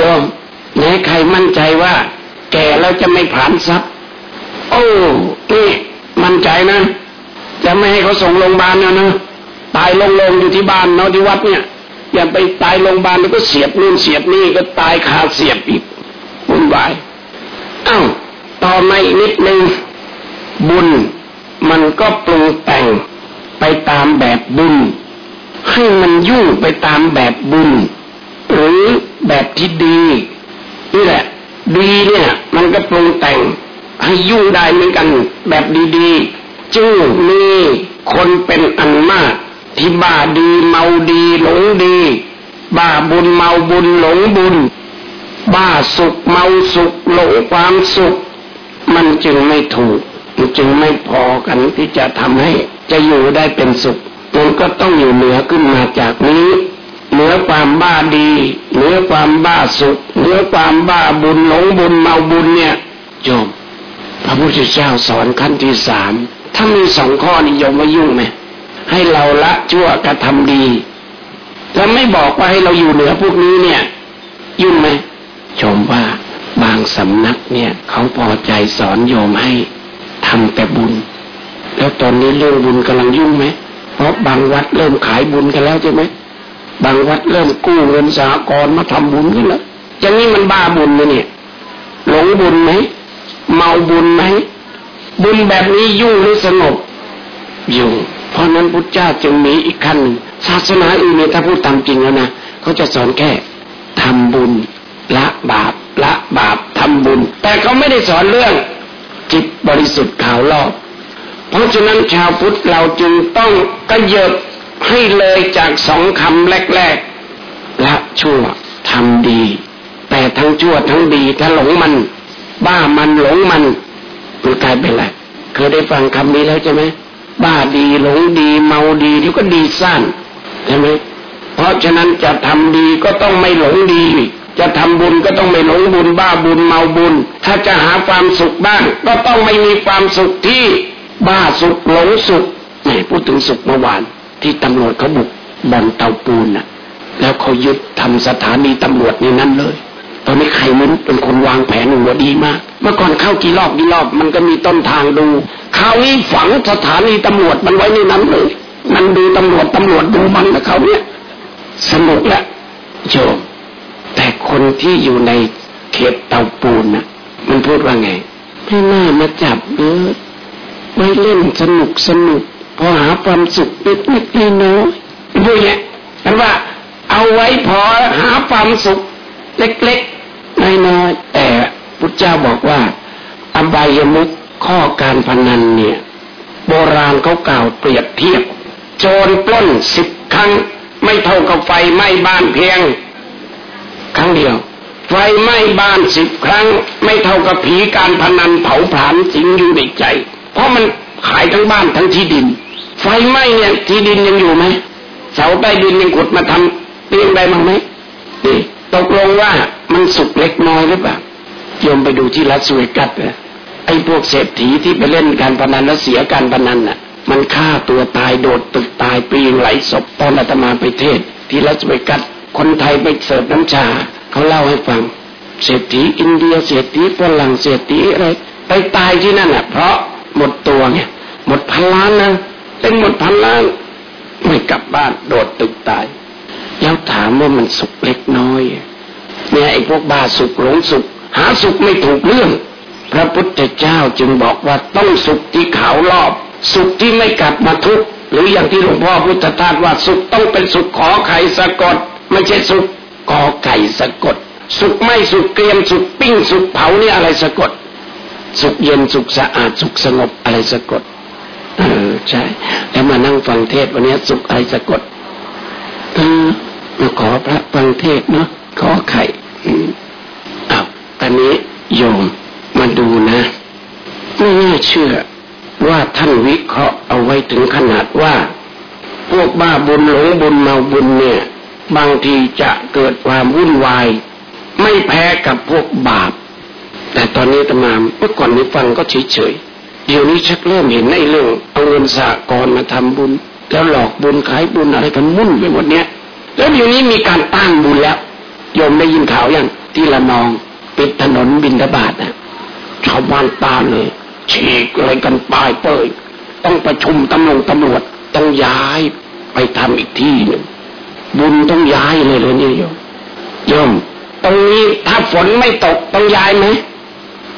ยอมไหนใครมั่นใจว่า แก่แล้วจะไม่ผ่านทรัพย์ โอ้นี่มั่นใจนะ จะไม่ให้เขาส่งโรงพยาบาลนะนะตายลงลงอยู่ที่บ้านเนาะที่วัดเนี่ยอย่าไปตายโรงพยาบาลแล้วก็เสียบนู่นเสียบนี่ก็ตายคาเสียบอีกวุ่นวายอ้าวต่อมาอีกนิดนึงบุญมันก็ปรุงแต่งไปตามแบบบุญ ให้มันยุ่งไปตามแบบบุญ หรือแบบที่ดีนี่แหละ ดีเนี่ย มันก็ปรุงแต่งให้ยุ่งได้เหมือนกันแบบดีๆ จึงมีคนเป็นอันมากที่บ้าดีเมาดีหลงดี บ้าบุญเมาบุญหลงบุญ บ้าสุขเมาสุขหลงความสุข มันจึงไม่ถูกมันจึงไม่พอกันที่จะทำให้จะอยู่ได้เป็นสุขมันก็ต้องอยู่เหนือขึ้นมาจากนี้ เหนือความบ้าดีเหนือความบ้าสุขเหนือความบ้าบุญหลงบุญเมาบุญเนี่ยโยมพระพุทธเจ้าสอนขั้นที่สามถ้ามีสองข้อนิยมว่ายุ่งไหมให้เราละชั่วกระทำดี แล้วไม่บอกว่าให้เราอยู่เหนือพวกนี้เนี่ย ยุ่งไหมชมว่าบางสำนักเนี่ย เขาพอใจสอนโยมให้ทำแต่บุญ แล้วตอนนี้เรื่องบุญกำลังยุ่งไหมเพราะบางวัดเริ่มขายบุญกันแล้วใช่ไหม บางวัดเริ่มกู้เงินสากรมาทำบุญกันแล้วอย่างนี้มันบ้าบุญเลยเนี่ย หลงบุญไหมเมาบุญไหมบุญแบบนี้ยุ่งหรือสงบยุ่งเพราะนั้นพุทธเจ้าจึงมีอีกขั้นหนึ่งศาสนาอื่นเนี่ยถ้าพูดตามจริงแล้วนะเขาจะสอนแค่ทำบุญ ละบาปละบาปทำบุญ แต่เขาไม่ได้สอนเรื่อง จิตบริสุทธิ์ขาวรอบเพราะฉะนั้นชาวพุทธเราจึงต้องกระเยิบ ให้เลยจากสองคำแรกๆละชั่วทำดี แต่ทั้งชั่วทั้งดีถ้าหลงมัน บ้ามันหลงมันมันกลายเป็นอะไรเคยได้ฟังคำนี้แล้วใช่ไหมบ้าดีหลงดีเมาดีเดี๋ยวก็ดีสั้นใช่ไหมเพราะฉะนั้นจะทำดีก็ต้องไม่หลงดีจะทำบุญก็ต้องไม่หลงบุญบ้าบุญเมาบุญ ถ้าจะหาความสุขบ้าง ก็ต้องไม่มีความสุขที่บ้าสุขหลงสุขนี่พูดถึงสุขเมื่อวาน ที่ตำรวจเขาบุกบ่อนเตาปูนน่ะ แล้วเขายึดทำสถานีตำรวจในนั้นเลย ตอนนี้ใครไม่รู้เป็นคนวางแผนหัวดีมาก เมื่อก่อนเข้ากี่รอบกี่รอบมันก็มีต้นทางดูคราวนี้ฝังสถานีตำรวจมันไว้ในนั้นเลย มันดูตำรวจตำรวจดูมันนะเขาเนี่ยสนุกละโยมแต่คนที่อยู่ในเขตเตาปูนน่ะ มันพูดว่าไงไม่น่ามาจับเยอะไว้เล่นสนุกสนุก พอหาความสุขเล็กน้อยๆพูดอย่างนี้กันว่าเอาไว้พอหาความสุขเล็กๆน้อยๆแต่พุทธเจ้าบอกว่าอบายมุขข้อการพนันเนี่ย โบราณเขากล่าวเปรียบเทียบ โจรปล้นสิบครั้ง ไม่เท่ากับไฟไหม้บ้านเพียง ครั้งเดียว ไฟไหม้บ้านสิบครั้ง ไม่เท่ากับผีการพนันเผาผลาญสิงอยู่ในใจ เพราะมัน ขายทั้งบ้านทั้งที่ดิน ไฟไหม้เนี่ยที่ดินยังอยู่ไหมเสาใต้ดินยังขุดมาทำเตียงได้มั้งไหมนี่ตกลงว่ามันสุกเล็กน้อยหรือเปล่าโยมไปดูที่รัสเวกัสไอ้พวกเศรษฐีที่ไปเล่นการพนันแล้วเสียการพนันน่ะ มันฆ่าตัวตายโดดตึกตายปีนไหลศพตอนอาตมาไปเทศ ที่รัสเวกัสคนไทยไปเสิร์ฟน้ำชา เขาเล่าให้ฟัง เศรษฐีอินเดียเศรษฐีฝรั่งเศรษฐีอะไรไปตายที่นั่นอะ เพราะหมดตัวไง หมดพันล้านนะเป็นหมดพันล้านไม่กลับบ้านโดดตึกตาย แล้วถามว่ามันสุขเล็กน้อย เนี่ยไอ้พวกบาสุขหลงสุข หาสุขไม่ถูกเรื่อง พระพุทธเจ้าจึงบอกว่าต้องสุขที่ขาวรอบ สุขที่ไม่กลับมาทุกข์หรืออย่างที่หลวงพ่อพุทธทาสว่าสุขต้องเป็นสุขขอไข่สะกด ไม่ใช่สุขกอไก่สะกด สุขไม่สุขเกรียมสุขปิ้งสุขเผานี่อะไรสะกด สุขเย็นสุขสะอาดสุขสงบอะไรสะกด เออใช่ แล้วมานั่งฟังเทศวันนี้สุขอะไรสะกดเออมาขอพระฟังเทศเนาะขอไข่อ้าวตอนนี้โยมมาดูนะไม่น่าเชื่อว่าท่านวิเคราะห์เอาไว้ถึงขนาดว่า พวกบ้าบุญหลงบุญเมาบุญเนี่ย บางทีจะเกิดความวุ่นวาย ไม่แพ้กับพวกบาป แต่ตอนนี้ตมาเมื่อก่อนนี้ฟังก็เฉยๆ เดี๋ยวนี้ชักเริ่มเห็นในเรื่องเอาเงินสากรมาทำบุญ แล้วหลอกบุญขายบุญอะไรกันมุ่นไปหมดเนี้ยแล้วเดี๋ยวนี้มีการตั้งบุญแล้วโยมได้ยินข่าวอยังที่ละนองปิดถนนบินทบาทนะชาวบ้านตาเลยฉีกอะไรกันปลายเปิดต้องประชุมตำรวจตำรวจต้องย้ายไปทำอีกที่หนึ่งบุญต้องย้ายเลยเลยนี่ยโยมโยมตรงนี้ถ้าฝนไม่ตกต้องย้ายไหม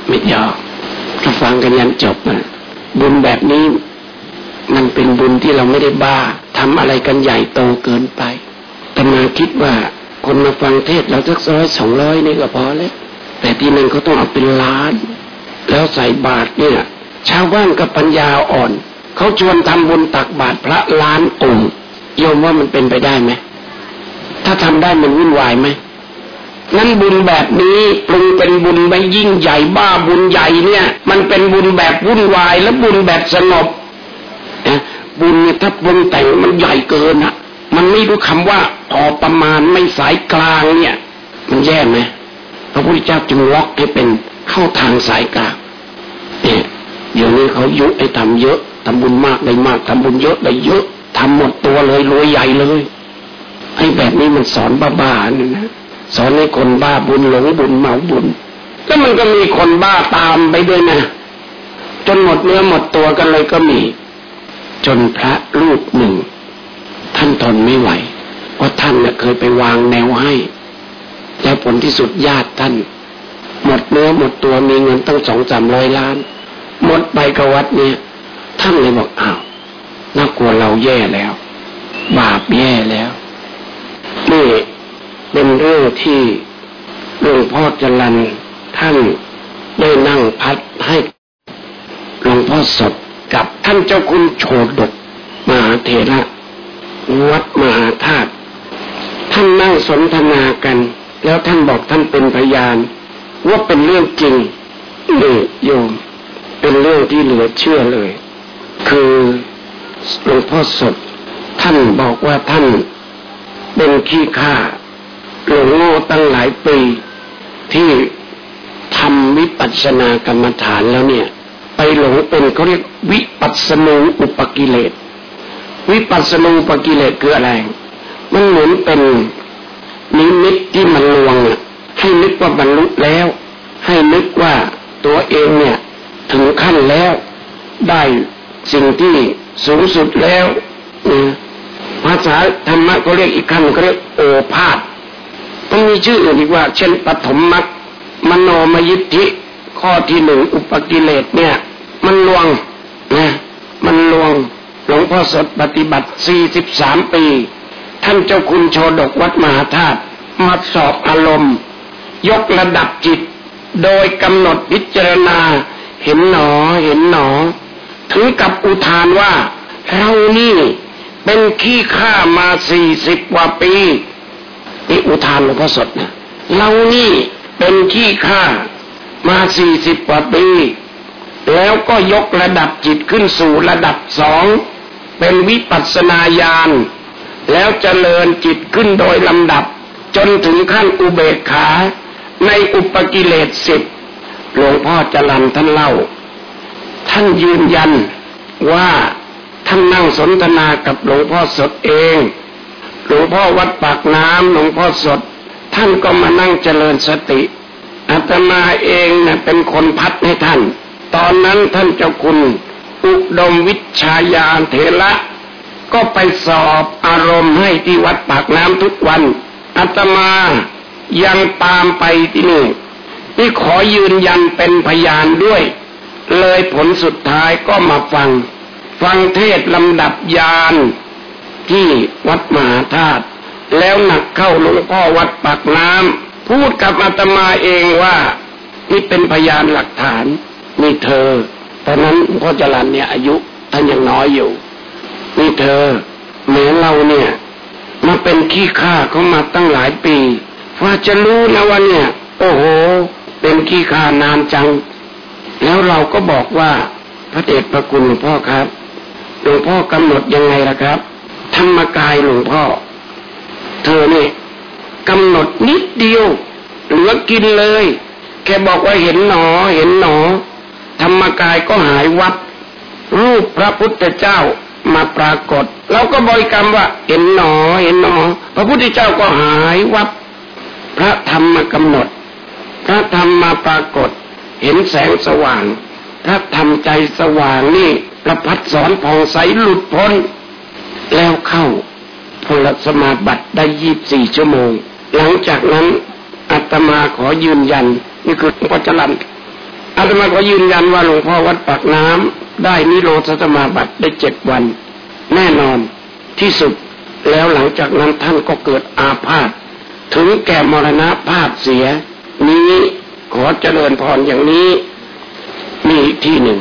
ไม่ยอม ถ้าฟังกันยันจบนะบุญแบบนี้มันเป็นบุญที่เราไม่ได้บ้าทำอะไรกันใหญ่โตเกินไปแต่มาคิดว่าคนมาฟังเทศเราสักร้อยสองร้อยนี่ก็พอแล้วแต่ที่นั่นเขาต้องเอาเป็นล้าน แล้วใส่บาตรเนี่ยชาวบ้านกับปัญญาอ่อน เขาชวนทำบุญตักบาตรพระล้านองค์โยมว่ามันเป็นไปได้ไหมถ้าทำได้มันวุ่นวายไหม นั้นบุญแบบนี้ปรุงเป็นบุญไม่ยิ่งใหญ่บ้าบุญใหญ่เนี่ย มันเป็นบุญแบบวุ่นวายและบุญแบบสงบนะบุญเนี่ยถ้าบุญแต่งมันใหญ่เกินอะมันไม่รู้คำว่าพอประมาณไม่สายกลางเนี่ย มันแย่ไหมพระพุทธเจ้าจึงล็อกให้เป็นเข้าทางสายกลางเนี่ยเดี๋ยวนี้เขายุให้ทำเยอะทำบุญมากได้มากทำบุญเยอะได้เยอะทำหมดตัวเลยรวยใหญ่เลยไอ้แบบนี้มันสอนบ้าๆนี่นะ สอนให้คนบ้าบุญหลงบุญเมาบุญ แล้วมันก็มีคนบ้าตามไปด้วยนะ จนหมดเนื้อหมดตัวกันเลยก็มี จนพระรูปหนึ่ง ท่านทนไม่ไหวเพราะท่านเนี่ยเคยไปวางแนวให้ แล้วผลที่สุดญาติท่าน หมดเนื้อหมดตัวมีเงินตั้งสองสามร้อยล้าน หมดไปกวัดเนี่ย ท่านเลยบอกอ้าวน่ากลัวเราแย่แล้ว บาปแย่แล้ว รื่องที่หลวงพ่อจรันท่านได้นั่งพัดให้หลวงพ่อสดกับท่านเจ้าคุณโฉดกมหาเถระวัดมหาธาตุท่านนั่งสนทนากัน แล้วท่านบอกท่านเป็นพยาน ว่าเป็นเรื่องจริงนี่โยม เป็นเรื่องที่เหลือเชื่อเลย คือหลวงพ่อสดท่านบอกว่าท่านเป็นขี้ข้า หลงโง่ตั้งหลายปีที่ทำวิปัสสนากรรมฐานแล้วเนี่ย ไปหลงเป็นเขาเรียกวิปัสสนูอุปกิเลส วิปัสสนูอุปกิเลสคืออะไร มันเหมือนเป็นนิมิตที่มันลวงให้นึกว่าบรรลุแล้ว ให้นึกว่าตัวเองเนี่ยถึงขั้นแล้ว ได้สิ่งที่สูงสุดแล้วภาษาธรรมะก็เรียกอีกคำก็เรียกโอภาษ มันมีชื่ออื่นอีกว่า เช่นปฐมมรรคมโนมยิทธิข้อที่หนึ่งอุปกิเลสเนี่ย มันลวงนะมันลวงหลวงพ่อสดปฏิบัติสี่สิบสามปี ท่านเจ้าคุณโชดกวัดมหาธาตุมาสอบอารมณ์ ยกระดับจิต โดยกำหนดพิจารณา เห็นหนอเห็นหนอ ถึงกับอุทานว่า เรานี่เป็นขี้ข้ามาสี่สิบกว่าปี นี่อุทานหลวงพ่อสดนะเรานี่เป็นขี้ข้ามาสี่สิบกว่าปี แล้วก็ยกระดับจิตขึ้นสู่ระดับสองเป็นวิปัสสนาญาณแล้วเจริญจิตขึ้นโดยลำดับ จนถึงขั้นอุเบกขา ในอุปกิเลสสิบหลวงพ่อจรันท่านเล่า ท่านยืนยันว่าท่านนั่งสนทนากับหลวงพ่อสดเอง หลวงพ่อวัดปากน้ำหลวงพ่อสด ท่านก็มานั่งเจริญสติอาตมาเองเนะ่ยเป็นคนพัดให้ท่าน ตอนนั้นท่านเจ้าคุณ อุดมวิชายาเถระก็ไปสอบอารมณ์ให้ที่วัดปากน้ำทุกวันอาตมายังตามไปที่นี่นี่ขอยืนยันเป็นพยานด้วย เลยผลสุดท้ายก็มาฟัง ฟังเทศลำดับยาน ที่วัดมหาธาตุแล้วหนักเข้าหลวงพ่อวัดปากน้ำพูดกับอาตมาเองว่านี่เป็นพยานหลักฐานนี่เธอตอนนั้นพ่อจรันเนี่ยอายุท่านยังน้อยอยู่นี่เธอแม้เราเนี่ยมาเป็นขี้ข้าเขามาตั้งหลายปีว่าจะรู้นะว่าเนี่ย โอ้โห เป็นขี้ข้านานจัง แล้วเราก็บอกว่าพระเดชพระคุณหลวงพ่อครับหลวงพ่อกำหนดยังไงล่ะครับ ธรรมกายหลวงพ่อ เธอเนี่ยกำหนดนิดเดียว เหลือกินเลยแค่บอกว่าเห็นหนอ เห็นหนอ ธรรมกายก็หายวับ รูปพระพุทธเจ้ามาปรากฏ เราก็บริกรรมว่า เห็นหนอ เห็นหนอ พระพุทธเจ้าก็หายวับ พระธรรมมากำหนด พระธรรมมาปรากฏ เห็นแสงสว่าง พระธรรมใจสว่างนี่ประพัดสอนผ่องใสหลุดพ้น แล้วเข้าพลสมาบัติได้ยี่บสี่ชั่วโมง หลังจากนั้นอาตมาขอยืนยัน นี่คือหลวงพ่อจรันอาตมาขอยืนยันว่าหลวงพ่อวัดปากน้ำได้นิโรธสมาบัติได้เจ็ดวัน แน่นอนที่สุดแล้วหลังจากนั้นท่านก็เกิดอาพาธถึงแก่มรณะภาพเสีย นี้ขอเจริญพรอย่างนี้มีที่หนึ่ง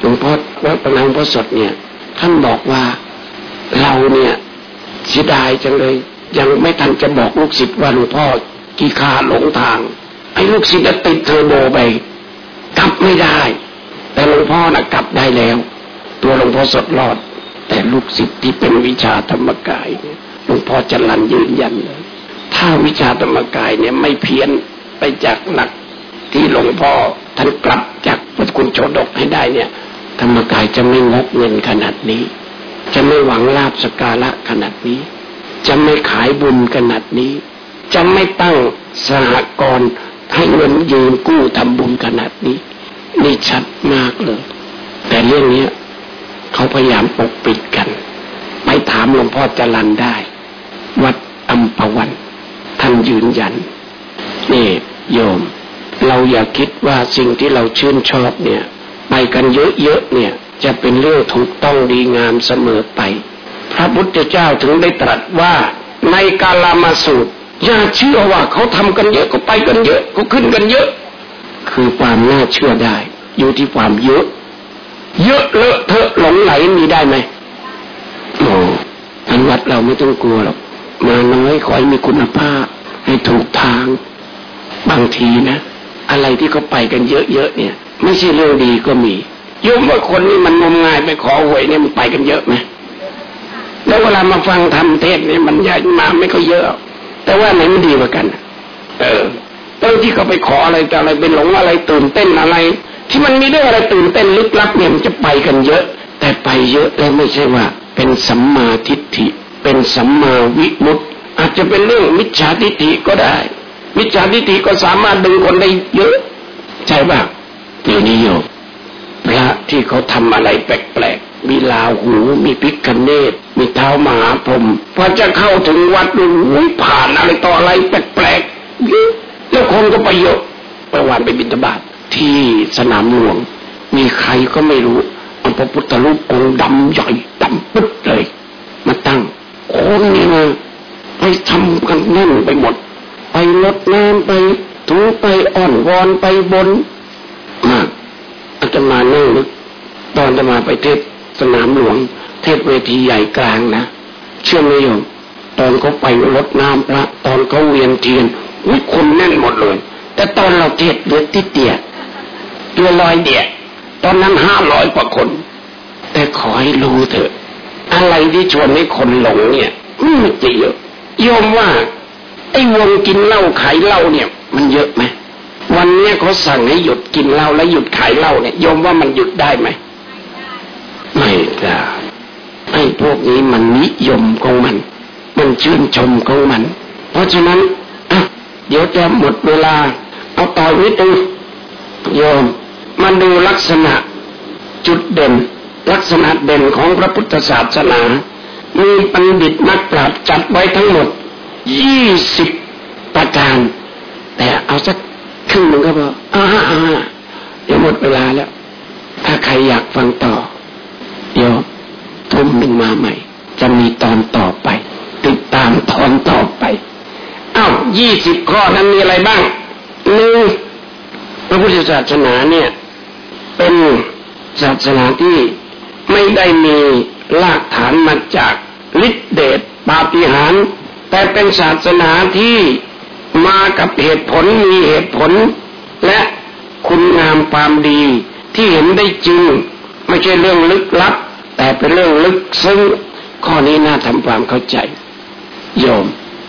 หลวงพ่อวัดปากนังพระสดเนี่ย ท่านบอกว่า เราเนี่ยเสียดายจังเลย ยังไม่ทันจะบอกลูกศิษย์ว่าหลวงพ่อกี่ขาหลงทางไอ้ลูกศิษย์ติดเทอร์โบไปกลับไม่ได้ แต่หลวงพ่อนะกลับได้แล้ว ตัวหลวงพ่อสดรอด แต่ลูกศิษย์ที่เป็นวิชาธรรมกายหลวงพ่อจรันยืนยันเลยถ้าวิชาธรรมกายเนี่ยไม่เพี้ยนไปจากหลักที่หลวงพ่อท่านกลับจากพุทธคุณโชดกให้ได้เนี่ย ธรรมกายจะไม่งกเงินขนาดนี้ จะไม่หวังลาบสการะขนาดนี้ จะไม่ขายบุญขนาดนี้ จะไม่ตั้งสหกรณ์ให้เงินยืมกู้ทำบุญขนาดนี้ นี่ชัดมากเลย แต่เรื่องนี้เขาพยายามปกปิดกัน ไปถามหลวงพ่อจรันได้ วัดอัมพวัน ท่านยืนยัน นี่โยม เราอย่าคิดว่าสิ่งที่เราชื่นชอบเนี่ย ไปกันเยอะๆเนี่ย จะเป็นเรื่องถูกต้องดีงามเสมอไป พระพุทธเจ้าถึงได้ตรัสว่าในกาลามาสูตรอย่าเชื่อว่าเขาทำกันเยอะก็ไปกันเยอะก็ขึ้นกันเยอะ คือความน่าเชื่อได้ อยู่ที่ความเยอะ เยอะเลอะเทอะหลงไหลมีได้ไหมโอ้ทันวัดเราไม่ต้องกลัวหรอกมาน้อยขอให้มีคุณภาพ ให้ถูกทาง บางทีนะ อะไรที่เขาไปกันเยอะๆเนี่ย ไม่ใช่เรื่องดีก็มี ยมว่าคนนี้มันงมงายไปขอหวยเนี่ยมันไปกันเยอะไหมแล้วเวลามาฟังธรรมเทศเนี่ยมันใหญ่มาไม่ก็เยอะ แต่ว่าไหนมันดีกว่ากัน เออตอนที่เขาไปขออะไรแต่อะไรเป็นหลงอะไรตื่นเต้นอะไร ที่มันมีเรื่องอะไรตื่นเต้นลึกลับเนี่ยมันจะไปกันเยอะ แต่ไปเยอะแล้วไม่ใช่ว่า เป็นสัมมาทิฏฐิ เป็นสัมมาวิมุตติอาจจะเป็นเรื่องมิจฉาทิฏฐิก็ได้มิจฉาทิฏฐิก็สามารถดึงคนได้เยอะ ใช่ป่ะเดี๋ยวนี้โยม พระที่เขาทำอะไรแปลกๆ มีลาหู มีพิกเนตมีเท้ามหาพรหมพอจะเข้าถึงวัดดูผ่านอะไรต่ออะไรแปลกๆแล้วคนก็ไปเยอะไปวันไปบิณฑบาตที่สนามหลวง มีใครก็ไม่รู้เอาพระพุทธรูปองค์ดำใหญ่ดำปึ๊ดเลย มาตั้งคนนี่นะไปทำกันแน่นไปหมด ไปลดน้ำไปถูไปอ่อนวอนไปบนมาก อาตมานั่งนึกตอนจะมาไปเทศสนามหลวง เทศเวทีใหญ่กลางนะเชื่อไหมโยมตอนเขาไปรดน้ำพระตอนเขาเวียนเทียนวิคนแน่นหมดเลย แต่ตอนเราเทศเหลือติเดียเดือลอยเดียตอนนั้นห้าร้อยกว่าคน แต่ขอให้รู้เถอะ อะไรที่ชวนให้คนหลงเนี่ยม่จะเยอะโยมว่าไอ้วงกินเหล้าขายเหล้าเนี่ย มันเยอะไหม วันนี้เขาสั่งให้หยุดกินเหล้าและหยุดขายเหล้าเนี่ยโยมว่ามันหยุดได้ไหมไม่ได้ไอ้พวกนี้มันนิยมของมัน มันชื่นชมของมัน เพราะฉะนั้นอะเดี๋ยวจะหมดเวลา เอาต่อวิตูโยมมาดูลักษณะจุดเด่น ลักษณะเด่นของพระพุทธศาสนา มีปัณฑิตนักปราชญ์จัดไว้ทั้งหมดยี่สิบประการ แต่เอาสัก ครึ่งหนึ่งก็พออ่าอ่าเดี๋ยวหมดเวลาแล้ว ถ้าใครอยากฟังต่อ เดี๋ยวทุ่มหนึ่งมาใหม่ จะมีตอนต่อไป ติดตามตอนต่อไปอ้าวยี่สิบข้อนั้นมีอะไรบ้างหนึ่งพระพุทธศาสนาเนี่ย เป็นศาสนาที่ไม่ได้มีรากฐานมาจากฤทธิเดชปาฏิหาริย์แต่เป็นศาสนาที่ มากับเหตุผลมีเหตุผล และคุณงามความดี ที่เห็นได้จริง ไม่ใช่เรื่องลึกลับ แต่เป็นเรื่องลึกซึ้งข้อนี้น่าทำความเข้าใจ โยม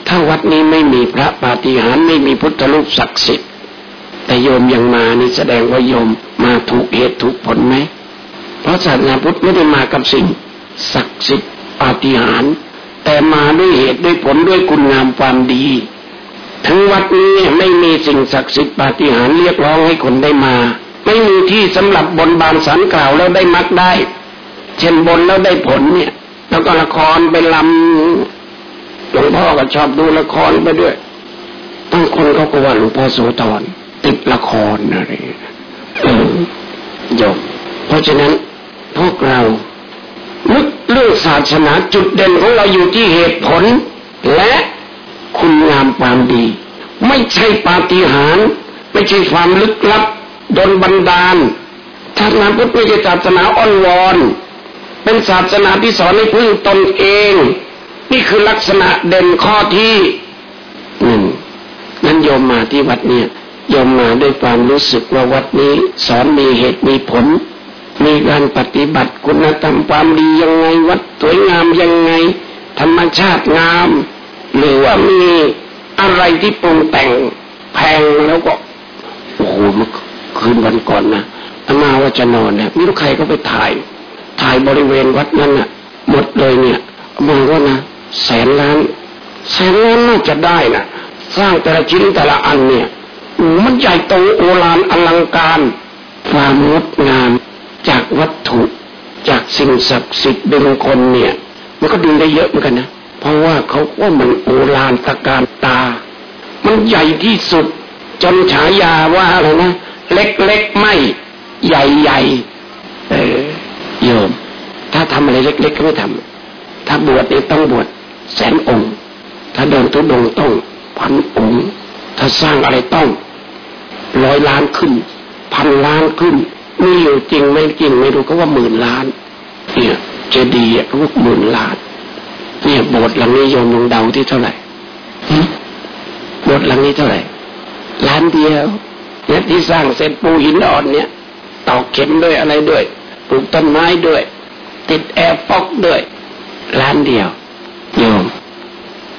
ถ้าวัดนี้ไม่มีพระปาฏิหาริย์ไม่มีพุทธรูปศักดิ์สิทธิ์แต่โยมยังมานี่แสดงว่าโยมมาถูกเหตุถูกผลไหมเพราะศาสนาพุทธไม่ได้มากับสิ่ง ศักดิ์สิทธิ์ปาฏิหาริย์แต่มาด้วยเหตุด้วยผลด้วยคุณงามความดี ถึงวัดนี้ไม่มีสิ่งศักดิ์สิทธิ์ปาฏิหาริย์เรียกร้องให้คนได้มา ไม่มีที่สำหรับบนบานสันกล่าวแล้วได้มักได้ เช่นบนแล้วได้ผลเนี่ย แล้วก็ละครไปลำหลวงพ่อก็ชอบดูละครไปด้วยตั้งคนเขาก็ว่าหลวงพ่อโสธรติดละครอะไรเออยกเพราะฉะนั้นพวกเรานึกเรื่องศาสนาจุดเด่นของเราอยู่ที่เหตุผล และ คุณงามความดี ไม่ใช่ปาฏิหาริย์ไม่ใช่ความลึกลับดนบันดาลศาสนาพุทธไม่ใช่ศาสนาอ้อนวอน เป็นศาสนาที่สอนให้พึ่งตนเอง นี่คือลักษณะเด่นข้อที่หนึ่งนั้นโยมมาที่วัดเนี่ยโยมมาด้วยความรู้สึกว่าวัดนี้สอนมีเหตุมีผล มีการปฏิบัติคุณธรรมความดียังไง วัดสวยงามยังไง ธรรมชาติงาม หรือว่ามีอะไรที่ปรุงแต่งแพงแล้วก็โอ้โหเมื่อคืนวันก่อนนะอามาว่าจะนอนเนี่ยมีลูกใครก็ไปถ่าย ถ่ายบริเวณวัดนั้นน่ะ หมดเลยเนี่ยมองว่านะแสนล้านแสนล้านน่าจะได้นะสร้างแต่ละชิ้นแต่ละอันเนี่ยมันใหญ่โตโอฬารอลังการ ความงดงามจากวัตถุ จากสิ่งศักดิ์สิทธิ์ดึงคนเนี่ย มันก็ดึงได้เยอะเหมือนกันนะ เพราะว่าเขาว่ามันโอฬารตะการตา มันใหญ่ที่สุด จนฉายาว่าอะไรนะ เล็กเล็กไม่ ใหญ่ใหญ่เออโยม ถ้าทำอะไรเล็กๆก็ไม่ทำถ้าบวชเนี่ยต้องบวชแสนองค์ ถ้าเดินทุดงต้องพันองค์ ถ้าสร้างอะไรต้องร้อยล้านขึ้น พันล้านขึ้นมีอยู่จริงไม่จริงไม่รู้ก็ว่าหมื่นล้าน เนี่ยจะดีอะก็หมื่นล้าน เนี่ยโบสถ์หลังนี้โยมลงเดาที่เท่าไหร่โบสถ์หลังนี้เท่าไหร่ล้านเดียวเนี่ยที่สร้างเสร็จปูหินอ่อนเนี่ยตอกเข็มด้วยอะไรด้วยปลูกต้นไม้ด้วย ติดแอร์ฟอกด้วยล้านเดียวโยม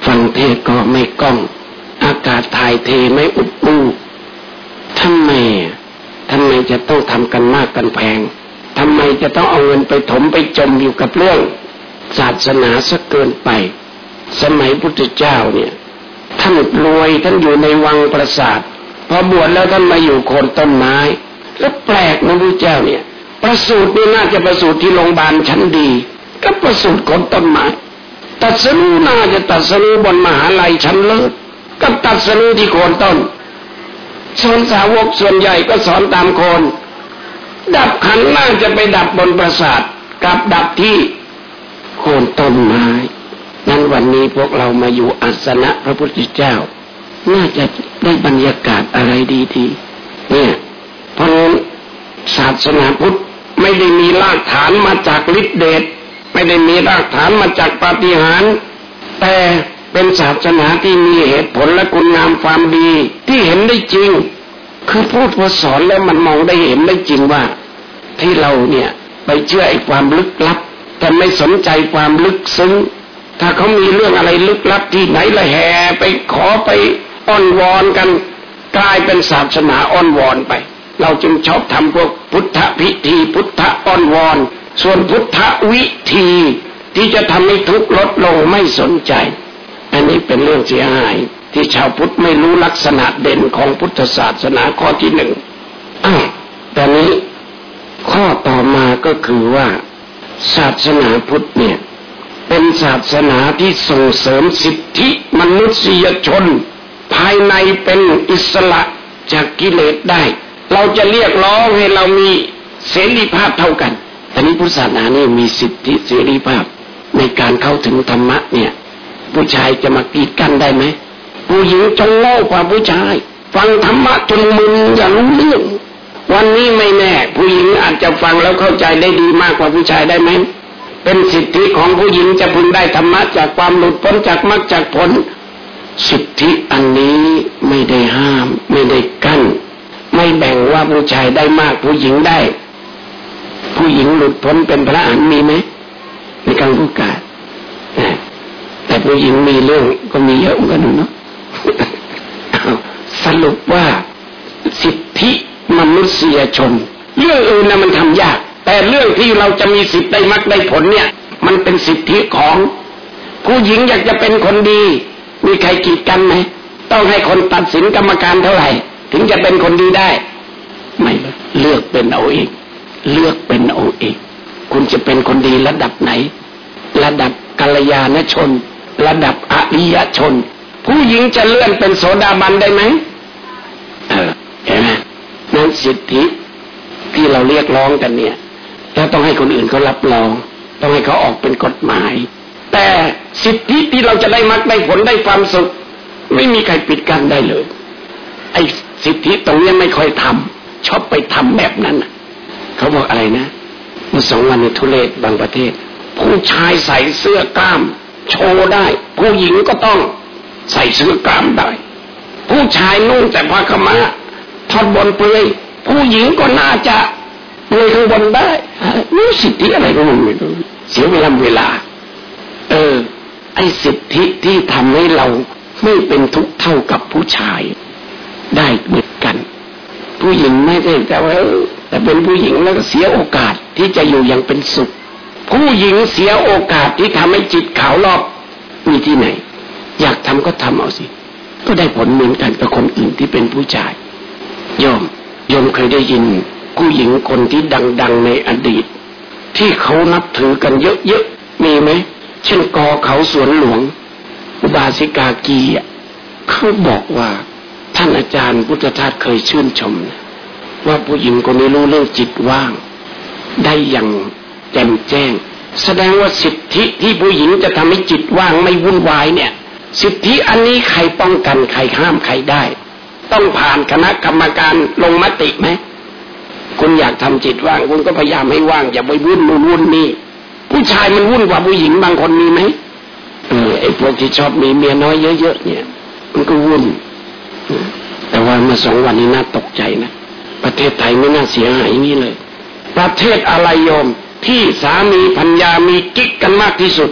ฟังเทศก็ไม่ก้อง อากาศถ่ายเทไม่อุดอู้ทำไมทำไมจะต้องทำกันมากกันแพงทำไมจะต้องเอาเงินไปถมไปจมอยู่กับเรื่อง ศาสนาสักเกินไป สมัยพุทธเจ้าเนี่ย ท่านรวยท่านอยู่ในวังปราสาทพอบวชแล้วท่านมาอยู่โคนต้นไม้ แล้วแปลกนะพระเจ้าเนี่ย ประสูตินี่น่าจะประสูติที่โรงพยาบาลชั้นดี ก็ประสูติคนต้นไม้ตัดสรู้น่าจะตัดสรู้บนมหาลัยชั้นเลิศก็ตัดสรู้ที่โคนต้นสอนสาวกส่วนใหญ่ก็สอนตามโคนดับขันน่าจะไปดับบนปราสาทกับดับที่ โคนต้นไม้ นั้นวันนี้พวกเรามาอยู่อัสนะพระพุทธเจ้า น่าจะได้บรรยากาศอะไรดีๆเนี่ยเพราะนั้นศาสนาพุทธไม่ได้มีรากฐานมาจากฤทธิเดชไม่ได้มีรากฐานมาจากปาฏิหาริย์แต่เป็นศาสนาที่มีเหตุผลและคุณงามความดีที่เห็นได้จริง คือพูดพอสอนแล้วมันมองได้เห็นได้จริงว่า ที่เราเนี่ยไปเชื่อไอ้ความลึกลับ แต่ไม่สนใจความลึกซึ้ง ถ้าเขามีเรื่องอะไรลึกลับที่ไหนละแห่ไปขอไปอ้อนวอนกัน กลายเป็นศาสนาอ้อนวอนไป เราจึงชอบทำพวกพุทธพิธีพุทธอ้อนวอน ส่วนพุทธวิธีที่จะทำให้ทุกข์ลดลงไม่สนใจ อันนี้เป็นเรื่องเสียหาย ที่ชาวพุทธไม่รู้ลักษณะเด่นของพุทธศาสนาข้อที่หนึ่งอ้าวแต่นี้ข้อต่อมาก็คือว่า ศาสนาพุทธเนี่ย เป็นศาสนาที่ส่งเสริมสิทธิมนุษยชน ภายในเป็นอิสระจากกิเลสได้ เราจะเรียกร้องให้เรามีเสรีภาพเท่ากันแต่นี้พุทธศาสนานี่มีสิทธิเสรีภาพในการเข้าถึงธรรมะเนี่ย ผู้ชายจะมากีดกันได้ไหมผู้หญิงจงโง่กว่าผู้ชาย ฟังธรรมะจนมึนอย่ารู้เรื่อง วันนี้ไม่แน่ ผู้หญิงอาจจะฟังแล้วเข้าใจได้ดีมากกว่าผู้ชายได้ไหมเป็นสิทธิของผู้หญิงจะพึงได้ธรรมะจากความหลุดพ้นจากมรรคจากผล สิทธิอันนี้ไม่ได้ห้าม ไม่ได้กั้น ไม่แบ่งว่าผู้ชายได้มากผู้หญิงได้ ผู้หญิงหลุดพ้นเป็นพระอรหันต์มีไหมในการพูดการแต่ผู้หญิงมีเรื่องก็มีเยอะเหมือนกันเนาะสรุปว่าสิทธิ มนุษยชน เรื่องอื่นนะมันทำยาก แต่เรื่องที่เราจะมีสิทธิ์ได้มักได้ผลเนี่ย มันเป็นสิทธิของผู้หญิงอยากจะเป็นคนดี มีใครกีดกันไหมต้องให้คนตัดสินกรรมการเท่าไหร่ ถึงจะเป็นคนดีได้ ไม่เลือกเป็นเอาเองเลือกเป็นเอาเองคุณจะเป็นคนดีระดับไหน ระดับกัลยาณชน ระดับอริยชน ผู้หญิงจะเลื่อนเป็นโสดาบันได้ไหมเออเห็นไหม นั่นสิทธิที่เราเรียกร้องกันเนี่ยเราต้องให้คนอื่นเขารับรอง ต้องให้เขาออกเป็นกฎหมาย แต่สิทธิที่เราจะได้มักได้ผลได้ความสุข ไม่มีใครปิดกั้นได้เลย ไอ้สิทธิตรงนี้ไม่ค่อยทำชอบไปทำแบบนั้นเขาบอกอะไรนะเมื่อสองวันในทุเรศบางประเทศ ผู้ชายใส่เสื้อกล้าม โชว์ได้ ผู้หญิงก็ต้องใส่เสื้อกล้ามได้ ผู้ชายนุ่งแต่ผ้าขมา ทอดบนเปลือยผู้หญิงก็น่าจะเปลือยข้างบนได้นี่สิทธิอะไรก็มันไม่รู้เสียเวลาเวลา เออ ไอสิทธิที่ทำให้เราไม่เป็นทุกข์เท่ากับผู้ชาย ได้เหมือนกัน ผู้หญิงไม่ได้แต่ว่าแต่เป็นผู้หญิงแล้วก็เสียโอกาสที่จะอยู่อย่างเป็นสุข ผู้หญิงเสียโอกาสที่ทำให้จิตขาวรอบมีที่ไหน อยากทำก็ทำเอาสิ ก็ได้ผลเหมือนกันกับคนอื่นที่เป็นผู้ชาย ยอมยอมเคยได้ยินผู้หญิงคนที่ดัง ๆ ในอดีต ที่เขานับถือกันเยอะๆมีไหมเช่นกอเขาสวนหลวง อุบาสิกากีเขาบอกว่าท่านอาจารย์พุทธทาสเคยชื่นชม ว่าผู้หญิงคนนี้รู้เรื่องจิตว่าง ได้อย่างแจ่มแจ้ง แสดงว่าสิทธิที่ผู้หญิงจะทำให้จิตว่างไม่วุ่นวายเนี่ย สิทธิอันนี้ใครป้องกันใครห้ามใครได้ ต้องผ่านคณะกรรมการลงมติไหมคุณอยากทำจิตว่าง คุณก็พยายามให้ว่าง อย่าไปวุ่นนู่นวุ่นนี่ผู้ชายมันวุ่นกว่าผู้หญิงบางคนมีไหมเออไอ้พวกที่ชอบมีเมียน้อยเยอะๆเนี่ย มันก็วุ่นแต่ว่ามื่อสองวันนี้น่าตกใจนะประเทศไทยไม่น่าเสียหายอย่างนี้เลย ประเทศอะไรโยมที่สามีพัญญามีกิ๊กกันมากที่สุด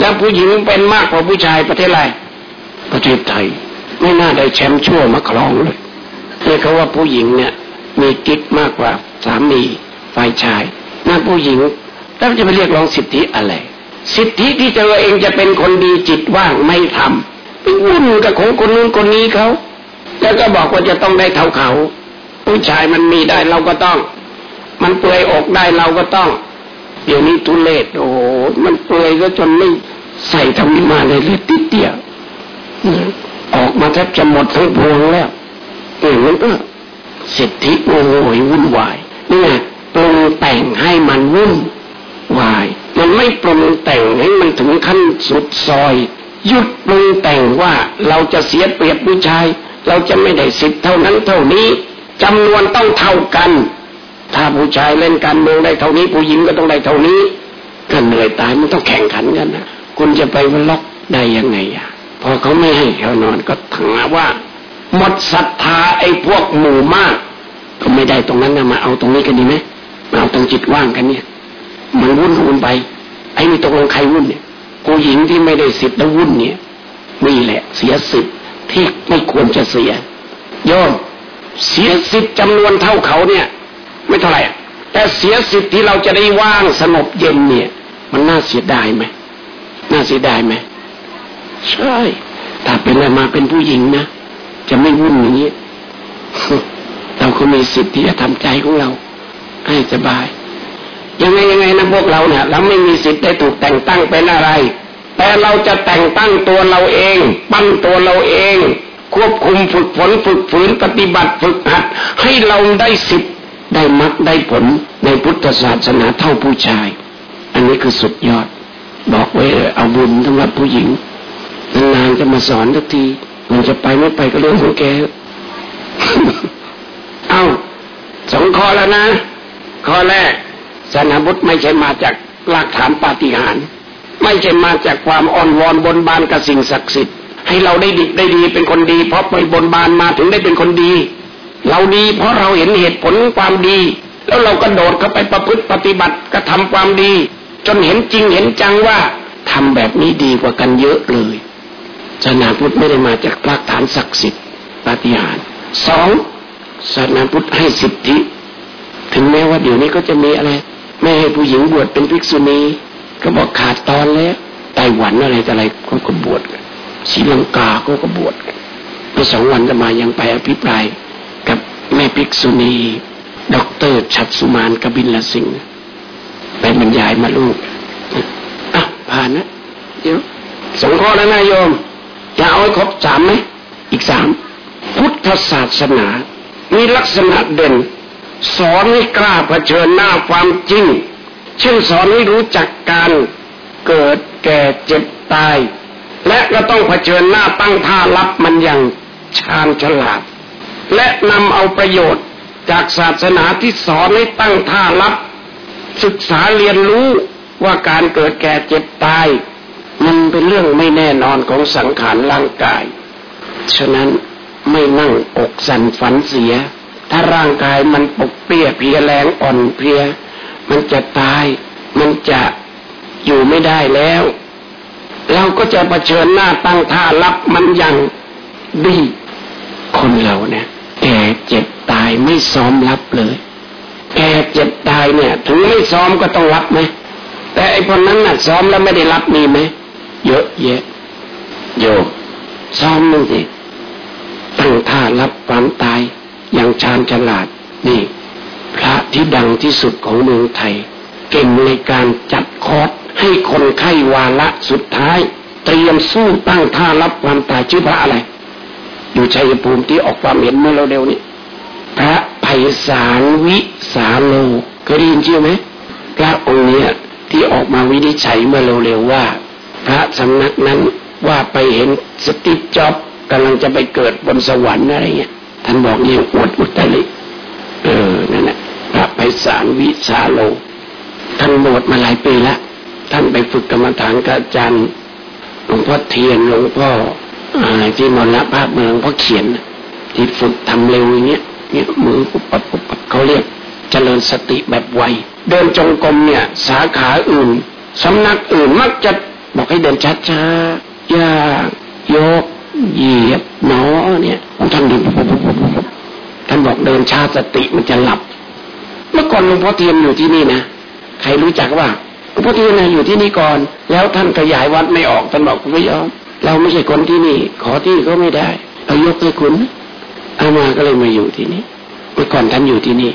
แล้วผู้หญิงเป็นมากกว่าผู้ชายประเทศอะไรประเทศไทย ไม่น่าได้แชมป์ชั่วมาครองเลยนี่เขาว่าผู้หญิงเนี่ย มีกิ๊กมากกว่าสามีฝ่ายชายน่าผู้หญิงแล้วจะไปเรียกร้องสิทธิอะไร สิทธิที่เจอเองจะเป็นคนดีจิตว่างไม่ทำไปวุ่นกับของคนนู้นคนนี้เขาแล้วก็บอกว่าจะต้องได้เท่าเขา ผู้ชายมันมีได้เราก็ต้อง มันเปลือยอกได้เราก็ต้อง เดี๋ยวนี้ทุเลศโอ้มันเปลือยก็จนไม่ใส่ทำมาเลยเลือดติดเดียว ออกมาแทบจะหมดทั้งพวงแล้วเออมันก็สิทธิโอ้ยวุ่นวายนี่ไงปรุงแต่งให้มันวุ่นวาย มันไม่ปรุงแต่งให้มันถึงขั้นสุดซอย หยุดปรุงแต่งว่าเราจะเสียเปรียบผู้ชาย เราจะไม่ได้สิทธิ์เท่านั้นเท่านี้จำนวนต้องเท่ากัน ถ้าผู้ชายเล่นการเมืองได้เท่านี้ ผู้หญิงก็ต้องได้เท่านี้ก็เหนื่อยตายมันต้องแข่งขันกันนะคุณจะไปวันล็อกได้ยังไงอะ พอเขาไม่ให้เขานอนก็ถามว่า หมดศรัทธาไอ้พวกหมู่มาก ก็ไม่ได้ตรงนั้นนะมาเอาตรงนี้กันดีไหมมาเอาตรงจิตว่างกันเนี่ย มันวุ่นวุ่นไป ไอ้นี่ตกลงใครวุ่นเนี่ยกูหญิงที่ไม่ได้สิทธิ์แล้ววุ่นเนี่ยนี่แหละ เสียสิทธิ์ที่ไม่ควรจะเสียยอมเสียสิทธิ์จำนวนเท่าเขาเนี่ย ไม่เท่าไหร่แต่เสียสิทธิ์ที่เราจะได้ว่างสงบเย็นเนี่ย มันน่าเสียดายไหมน่าเสียดายไหม ใช่ถ้าเป็นอะไรมาเป็นผู้หญิงนะ จะไม่วุ่นอย่างนี้ เราก็มีสิทธิ์ที่จะทำใจของเรา ให้สบาย ยังไงยังไงนะพวกเราเนี่ยเราไม่มีสิทธิ์ได้ถูกแต่งตั้งเป็นอะไร แต่เราจะแต่งตั้งตัวเราเอง ปั้นตัวเราเอง ควบคุมฝึกฝนฝึกฝืนปฏิบัติฝึกหัด ให้เราได้สิทธิ์ได้มรรคได้ผลในพุทธศาสนาเท่าผู้ชาย อันนี้คือสุดยอด บอกไว้เอาบุญสำหรับผู้หญิง นานๆจะมาสอนทักทีมันจะไปไม่ไปก็เรื่องของแกเอาสองข้อแล้วนะ ข้อแรกศาสนาพุทธไม่ใช่มาจากหลักฐานปาฏิหาริย์ไม่ใช่มาจากความอ่อนวอนบนบานกับสิ่งศักดิ์สิทธิ์ให้เราได้ดีได้ดีเป็นคนดี เพราะไปบนบานมาถึงได้เป็นคนดี เราดี เพราะเราเห็นเหตุผลความดี แล้วเราก็โดดเข้าไปประพฤติปฏิบัติกระทาความดี จนเห็นจริงเห็นจังว่าทำแบบนี้ดีกว่ากันเยอะเลย ศาสนาพุทธไม่ได้มาจากหลักฐานศักดิ์สิทธิ์ปาฏิหาริย์สองศาสนาพุทธให้สิทธิ ถึงแม้ว่าเดี๋ยวนี้ก็จะมีอะไร ไม่ให้ผู้หญิงบวชเป็นภิกษุณีก็บอกขาดตอนแล้วไต้หวันอะไรแต่อะไรก็ก็บวชกันศรีลังกาก็ก็บวชกันเมื่อสองวันจะมายังไปอภิปรายกับแม่ภิกษุณีด็อกเตอร์ชัดสุมานกบินละสิงห์ไปบรรยายมาลูกอะผ่านนะเดี๋ยวสองข้อแล้วนายโยม จะเอาให้ครบสามไหมอีกสามพุทธศาสนา มีลักษณะเด่น สอนให้กล้าเผชิญหน้าความจริง เช่นสอนให้รู้จักการเกิดแก่เจ็บตาย และก็ต้องเผชิญหน้าตั้งท่ารับมันอย่างชาญฉลาด และนำเอาประโยชน์จากศาสนาที่สอนให้ตั้งท่ารับ ศึกษาเรียนรู้ว่าการเกิดแก่เจ็บตาย มันเป็นเรื่องไม่แน่นอนของสังขารร่างกาย ฉะนั้นไม่นั่งอกสั่นฝันเสีย ถ้าร่างกายมันปกเปียเพียแรงอ่อนเพีย มันจะตาย มันจะอยู่ไม่ได้แล้ว เราก็จะะเผชิญหน้าตั้งท่ารับมันอย่างดี คนเราเนี่ยแก่เจ็บตายไม่ซ้อมรับเลย แก่เจ็บตายเนี่ย ถึงไม่ซ้อมก็ต้องรับไหมแต่ไอ้คนนั้นน่ะซ้อมแล้วไม่ได้รับมีไหม เยอะแยะโยซ้อมนึงสิตั้งท่ารับความตายอย่างชาญฉลาด นี่ พระที่ดังที่สุดของเมืองไทย เก่งในการจัดคอร์สให้คนไข้วาระสุดท้าย เตรียมสู้ตั้งท่ารับความตายชื่อพระอะไร อยู่ชัยภูมิที่ออกความเห็นเมื่อเร็วๆนี้พระไพศาลวิสาโลเคยได้ยินชื่อไหมพระองค์เนี้ยที่ออกมาวินิจฉัยเมื่อเร็วๆว่า พระสำนักนั้นว่าไปเห็นสติจ็อบกำลังจะไปเกิดบนสวรรค์อะไรเงี้ยท่านบอกนี่อวดอุตริเออนั่นแหละพระไพศาลวิสาโลท่านบวชมาหลายปีแล้วท่านไปฝึกกรรมฐานกับอาจารย์หลวงพ่อเทียนหลวงพ่อที่มรณภาพเมืองพ่อเขียน ที่ฝึกทำเร็วอย่างเงี้ยเนี่ยมือปุ๊บปับปุ๊บปับเขาเรียก เจริญสติแบบไว เดินจงกรมเนี่ย สาขาอื่นสำนักอื่นมักจะ บอกให้เดินช้าๆย่ายก เหยียบหนอเนี่ยท่านดินท่านบอกเดินช้าสติมันจะหลับ เมื่อก่อนหลวงพ่อเทียนอยู่ที่นี่นะใครรู้จักว่าหลวงพ่อเทียนนะอยู่ที่นี่ก่อน แล้วท่านขยายวัดไม่ออกท่านบอกไม่ยอมเราไม่ใช่คนที่นี่ ขอที่ก็ไม่ได้เอายกให้คุณอามาก็เลยมาอยู่ที่นี่เมื่อก่อนท่านอยู่ที่นี่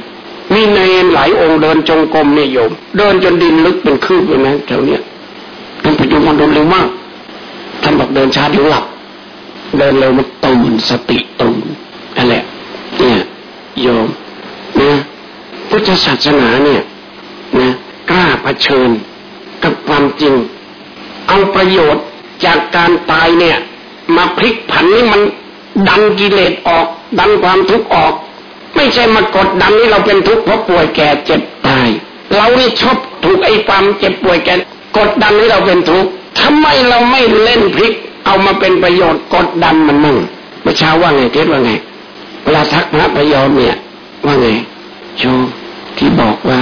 มีเนรหลายองค์เดินจงกรมเนี่ยโยม เดินจนดินลึกเป็นคืบเลยนะแถวเนี้ย ท่านไปดูมันเดินเร็วมากท่านบอกเดินช้าเดี๋ยวหลับ เดินเร็วมันตื่นสติตื่นอะไรเนี่ยโยมนะพุทธศาสนาเนี่ยนะกล้าเผชิญกับความจริง เอาประโยชน์จากการตายเนี่ย มาพลิกผันนี่มันดันกิเลสออก ดันความทุกข์ออก ไม่ใช่มากดดันนี่เราเป็นทุกข์เพราะป่วยแก่เจ็บตาย เรานี่ชอบถูกไอ้ความเจ็บป่วยแก่ กดดันให้เราเป็นทุกข์ทำไมเราไม่เล่นพลิก เอามาเป็นประโยชน์กดดันมันมั่งเมื่อเช้าว่าไงเทศว่าไงเวลาทักพระพยอมเนี่ย ว่าไงโชที่บอกว่า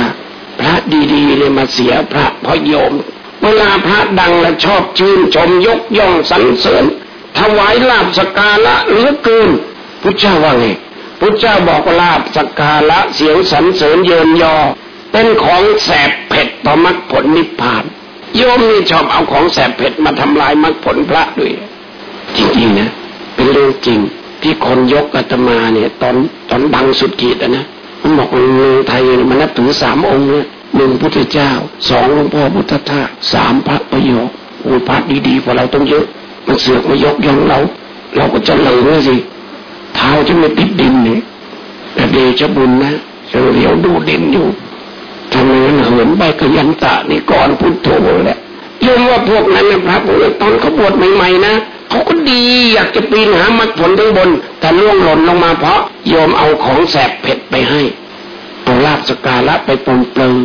พระดีๆเลยมาเสียพระพยอมเวลาพระดังและชอบชื่นชมยกย่องสรรเสริญถวายลาบสการะเหลือเกินพุทธเจ้าว่าไงพุทธเจ้าบอกลาบสการะเสียงสรรเสริญเยินยอ เป็นของแสบเผ็ดต่อมรรคผลนิพพาน โยมนี่ชอบเอาของแสบเผ็ดมาทำลายมรรคผลพระด้วยจริงๆนะ เป็นเรื่องจริง ที่คนยกอาตมาเนี่ย ตอนตอนดังสุดขีดนะมันบอกว่าเมืองไทยมันนับถือสามองค์เนี่ยหนึ่งพุทธเจ้าสองหลวงพ่อพุทธทาสสามพระประโยคโอ้พระดีๆกว่าเราต้องเยอะ มันเสือกมายกย่องเรา เราก็จะเหลือสิเท้าจะไม่ติดดินเนี่ยแต่เดชบุญนะเหลียวดูดินอยู่ ทำไมเหินไปกยันตะนี่ก่อนพุทโธแหละยมว่าพวกนั้นนะพระพวกนั้นตอนเขาบวชใหม่ๆนะเขาก็ดีอยากจะปีนหามรรคผลทั้งบนแต่ล่วงหล่นลงมาเพราะโยมเอาของแสบเผ็ดไปให้เอาลาบสการะไปปนเปลือ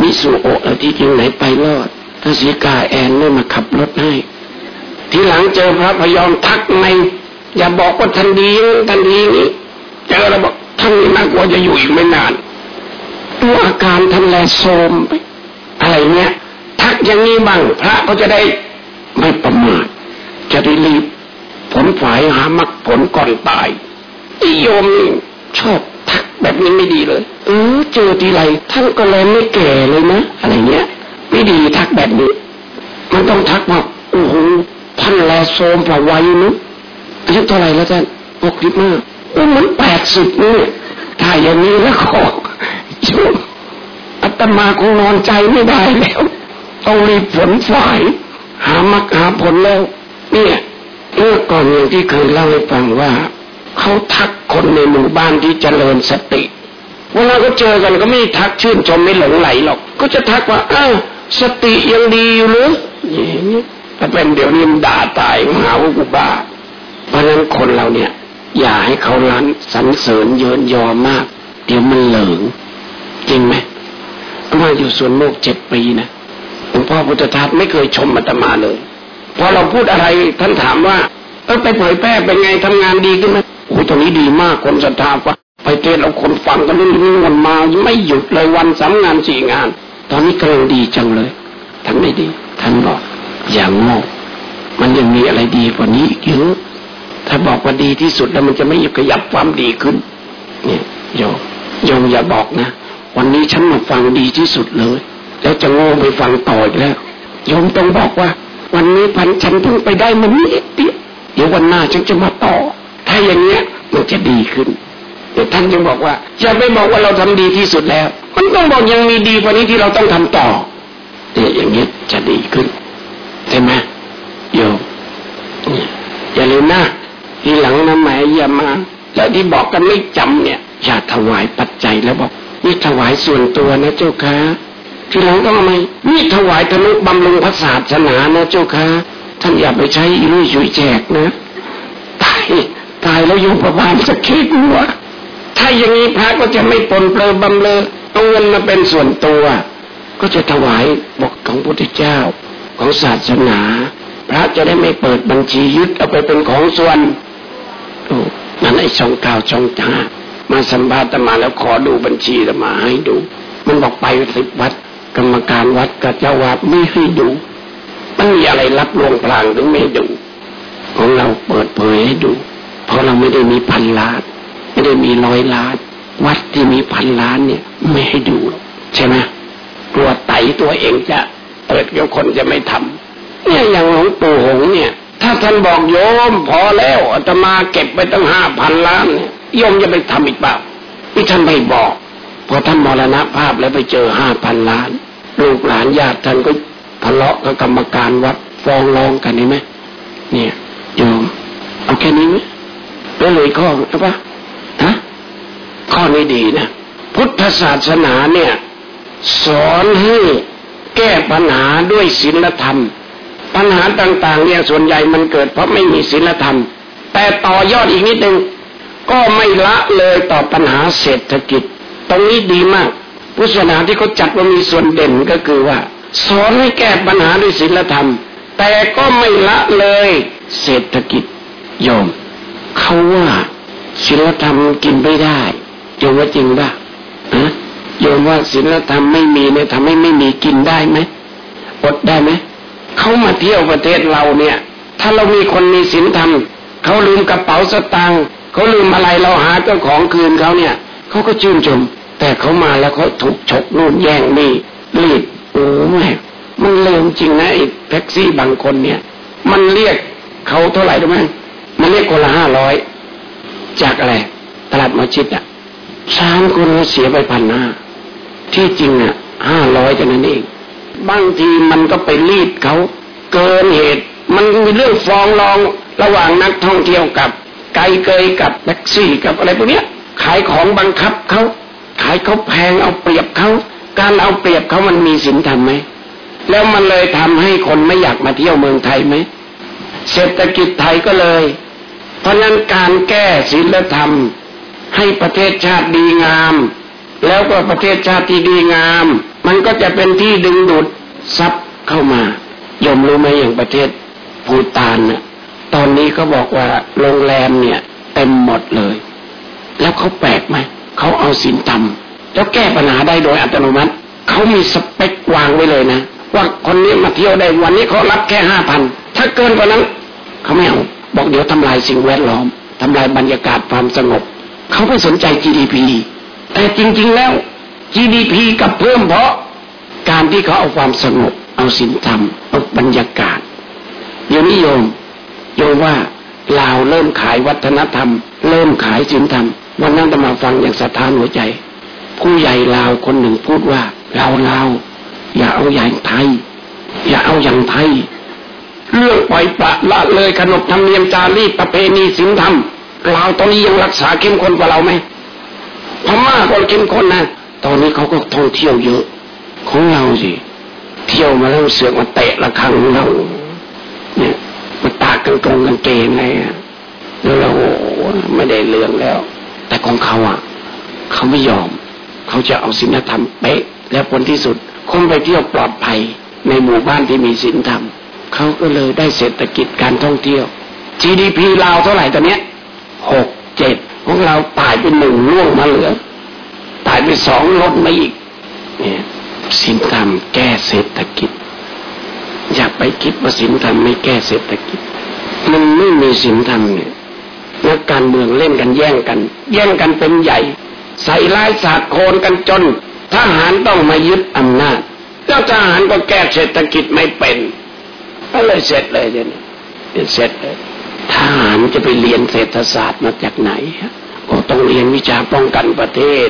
มิสุโอะที่จริงไหนไปรอดถ้าสีกาแอนไม่มาขับรถให้ทีหลังเจอพระพยอมทักในอย่าบอกว่าทันดีทันดีนี้เจอแล้วบอกท่านนี่น่ากลัวจะอยู่อีกไม่นาน ตัวอาการท่านแลโซมไปอะไรเนี้ยทักอย่างนี้บ้างพระก็จะได้ไม่ประมาทจะได้รีบผลฝ่ายหามรรคผลก่อนตายโยมชอบทักแบบนี้ไม่ดีเลย เออเจอทีไรท่านก็เลยไม่แก่เลยนะอะไรเงี้ย ไม่ดีทักแบบนี้ มันต้องทักว่าโอ้โหท่านแลโซมผ่าวัยนุอายุเท่าไหร่แล้วท่านหกสิบห้าโอ้มันแปดสิบนี่ถ้าอย่างนี้แล้วขอ ช่วอาตมาคงนอนใจไม่ได้แล้ว ต้องรีบผลฝ่าย หามักหาผลแล้ว เนี่ยเมื่อก่อนอย่างที่เคยเล่าให้ฟังว่า เขาทักคนในหมู่บ้านที่เจริญสติ เวลาเขาเจอกันก็ไม่ทักชื่นชมไม่หลงไหลหรอก ก็จะทักว่าอ้าวสติยังดีอยู่หรืออย่างนี้ถ้าเป็นเดี๋ยวนี้มันด่าตายหาว่ากูบ้า เพราะนั้นคนเราเนี่ย อย่าให้เขาลันสรรเสริญเยินยอมาก เดี๋ยวมันเหลิง จริงไหมมาอยู่ส่วนโลกเจ็ดปีนะหลวงพ่อพุทธทาสไม่เคยชมอาตมาเลยพอเราพูดอะไรท่านถามว่าเออไปเผยแพร่เป็นไงทำงานดีขึ้นไหมโอ้ตรงนี้ดีมากคนศรัทธาฟังไปเทศเราคนฟังกันนี่มันมา ไม่หยุดเลยวันสามงานสี่งาน ตอนนี้กำลังดีจังเลยท่าไม่ดีท่านบอกอย่างโง่มันยังมีอะไรดีกว่านี้เยอะถ้าบอกว่าดีที่สุดแล้วมันจะไม่ขยับความดีขึ้นเนี่ยโยมโยมอย่าบอกนะ วันนี้ฉันมาฟังดีที่สุดเลย แล้วจะโง่ไปฟังต่ออีกแล้วโยมต้องบอกว่า วันนี้พันฉันเพิ่งไปได้มันนิดเดียวเดี๋ยววันหน้าฉันจะมาต่อ ถ้าอย่างเงี้ยมันจะดีขึ้นแต่ท่านยังบอกว่าอย่าไปบอกว่าเราทำดีที่สุดแล้ว มันต้องบอกยังมีดีกว่านี้ที่เราต้องทำต่อเนี่ยอย่างเงี้ยจะดีขึ้นใช่ไหมโยมอย่าลืมนะทีหลังนะหมอย่ามา แล้วที่บอกกันไม่จำเนี่ยอย่าถวายปัจจัยแล้วบอก นี่ถวายส่วนตัวนะเจ้าค่ะทีหลังต้องทำไมนี่ถวายธนุบำรุงพระศาสนานะเจ้าค่ะท่านอย่าไปใช้อีลุยชุยแจกนะตายตายแล้วโยมประบาลจะคิดว่าถ้าอย่างนี้พระก็จะไม่ปนเปื้อบำเลอเอาเงินมาเป็นส่วนตัว ก็จะถวายบอกของพุทธเจ้าของศาสนา พระจะได้ไม่เปิดบัญชียึดเอาไปเป็นของส่วนนั่นไอ้ช่องเก้าช่องห้า มาสัมภาษณ์มาแล้วขอดูบัญชีตมาให้ดู มันบอกไปสิบวัด กรรมการวัดกับเจ้าวาดไม่ให้ดูมันมีอะไรรับลวงพลางถึงไม่ดู ของเราเปิดเผยให้ดู เพราะเราไม่ได้มีพันล้านไม่ได้มีร้อยล้าน วัดที่มีพันล้านเนี่ย ไม่ให้ดูใช่ไหมกลัวไตตัวเองจะเปิดเดี๋ยวคนจะไม่ทำเนี่ยอย่างหลวงปู่หงเนี่ย ถ้าท่านบอกโยมพอแล้วอาตมาเก็บไปตั้งห้าพันล้านเนี่ยโยมจะไปทำอีกเปล่าที่ท่านไม่บอกพอท่านมรณภาพแล้วไปเจอห้าพันล้าน ลูกหลานญาติท่านก็ทะเลาะกับกรรมการวัดฟ้องร้องกันนี่ไหมเนี่ยโยมเอาแค่นี้ไหมแล้วเลยข้อหรือปะฮะข้อนี้ดีนะพุทธศาสนาเนี่ย สอนให้แก้ปัญหาด้วยศีลธรรม ปัญหาต่าง ๆ เนี่ยส่วนใหญ่มันเกิดเพราะไม่มีศีลธรรม แต่ต่อยอดอีกนิดนึงก็ไม่ละเลยต่อปัญหาเศรษฐกิจ ตรงนี้ดีมาก พุทธศาสนาที่เขาจัดว่ามีส่วนเด่นก็คือว่า สอนให้แก้ปัญหาด้วยศีลธรรม แต่ก็ไม่ละเลยเศรษฐกิจโยมเขาว่าศีลธรรมกินไม่ได้โยมว่าจริงป่ะฮะโยมว่าศีลธรรมไม่มีเนี่ยทำให้ไม่มีกินได้ไหมอดได้ไหม เขามาเที่ยวประเทศเราเนี่ย ถ้าเรามีคนมีศีลธรรมเขาลืมกระเป๋าสตางค์เขาลืมอะไรเราหาเจ้าของคืนเขาเนี่ยเขาก็ชื่นชม แต่เขามาแล้วเขาถูกฉกนู่นแย่งนี่รีดโอ้แม่มันเลวจริงนะไอ้แท็กซี่บางคนเนี่ย มันเรียกเขาเท่าไหร่รู้ไหมมันเรียกคนละห้าร้อยจากอะไร ตลาดมาชิดอะสามคนเสียไปพันห้าที่จริงอะห้าร้อยเท่านั้นเอง บางทีมันก็ไปรีดเขาเกินเหตุ มันมีเรื่องฟ้องร้องระหว่างนักท่องเที่ยวกับ ไกลเกยกับแท็กซี่กับอะไรพวกนี้ขายของบังคับเขาขายเขาแพงเอาเปรียบเขาการเอาเปรียบเขามันมีสินธรรมไหมแล้วมันเลยทำให้คนไม่อยากมาเที่ยวเมืองไทยไหมเศรษฐกิจไทยก็เลย เพราะนั้นการแก้ศีลธรรม ให้ประเทศชาติดีงาม แล้วก็ประเทศชาติที่ดีงาม มันก็จะเป็นที่ดึงดูดทรัพย์เข้ามายมรู้ไหมอย่างประเทศภูตานนะตอนนี้เขาบอกว่าโรงแรมเนี่ยเต็มหมดเลย แล้วเขาแปลกไหมเขาเอาสินธรรมแล้วแก้ปัญหาได้โดยอัตโนมัติเขามีสเปควางไว้เลยนะ ว่าคนนี้มาเที่ยวได้วันนี้เขารับแค่ห้าพันถ้าเกินกว่านั้นเขาไม่เอาบอกเดี๋ยวทำลายสิ่งแวดล้อมทำลายบรรยากาศความสงบเขาไม่สนใจ GDP แต่จริง ๆแล้ว GDP กับเพิ่มเพราะการที่เขาเอาความสงบเอาสินธรรมเอาบรรยากาศเดี๋ยวนิยมโยมว่าลาวเริ่มขายวัฒนธรรม เริ่มขายศีลธรรม วันนั้นจะมาฟังอย่างสะท้านหัวใจ ผู้ใหญ่ลาวคนหนึ่งพูดว่าเราลาวอย่าเอาอย่างไทย อย่าเอาอย่างไทยเรื่องปล่อยปละละเลยขนบธรรมเนียมจารีตประเพณีศีลธรรมลาวตอนนี้ยังรักษาเข้มข้นกว่าเราไหมพม่าก็เข้มข้นนะ ตอนนี้เขาก็ท่องเที่ยวเยอะ ของเราสิเที่ยวมาแล้วเสือกมาเตะละครั้งเราเนี่ยมาตากกันตรงกันเกงไงแล้วเราไม่ได้เรื่องแล้ว แต่ของเขาอะ เขาไม่ยอม เขาจะเอาศีลธรรมเป๊ะ แล้วผลที่สุดคนไปเที่ยวปลอดภัย ในหมู่บ้านที่มีศีลธรรมเขาก็เลยได้เศรษฐกิจการท่องเที่ยว GDP ลาวเท่าไหร่ตอนนี้หกเจ็ดของเราตายเป็นหนึ่งล่วงมาเหลือ ตายไปสองลดมาอีกเนี่ยศีลธรรมแก้เศรษฐกิจ อย่าไปคิดว่าศีลธรรมไม่แก้เศรษฐกิจ มันไม่มีศีลธรรมเนี่ยนักการเมืองเล่นกันแย่งกัน แย่งกันเป็นใหญ่ ใส่ร้ายสาดโคนกันจนทหารต้องมายึดอำนาจเจ้าทหารก็แก้เศรษฐกิจไม่เป็นก็เลยเสร็จเลยเนี่ยเสร็จเลยทหารจะไปเรียนเศรษฐศาสตร์มาจากไหนก็ต้องเรียนวิชาป้องกันประเทศ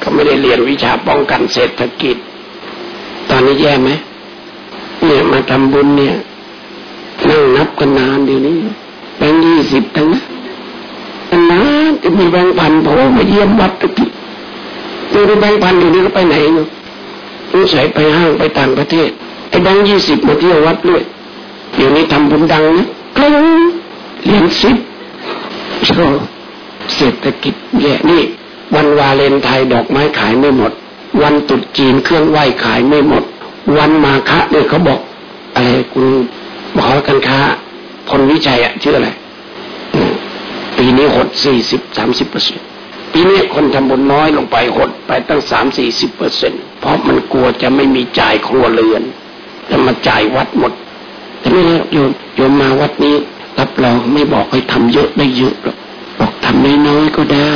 เขาไม่ได้เรียนวิชาป้องกันเศรษฐกิจ ตอนนี้แย่ไหมเนี่ยมาทำบุญเนี่ยนั่งนับกันนานเดี๋ยวนี้แบงยี่สิบทั้งนั้นนานจะมีแบงพันโผล่มาเยี่ยมวัดตะกี้ดูแบงพันอยู่นี่ก็ไปไหนอยู่ต้องใส่ไปห้างไปต่างประเทศไอ้แบงยี่สิบมาเที่ยววัดด้วยเดี๋ยวนี้ทำบุญดังนะกลุ้งเหรียญสิบโชเศรษฐกิจแย่นี่ วันวาเลนไทน์ดอกไม้ขายไม่หมด วันตุดจีนเครื่องไหว้ขายไม่หมด วันมาคะเนี่ยเขาบอกอะไรคุณบอกกันค้าพลวิจัยอะชื่ออะไรปีนี้หดสี่สิบสามสิบเปอร์เซ็นต์ปีนี้คนทำบุญน้อยลงไปหดไปตั้งสามสี่สิบเปอร์เซ็นต์เพราะมันกลัวจะไม่มีจ่ายครัวเรือนจะมาจ่ายวัดหมดแต่ไม่แล้โยมโยมมาวัดนี้รับรองไม่บอกให้ทำเยอะได้เยอะหรอกบอกทำน้อยๆก็ได้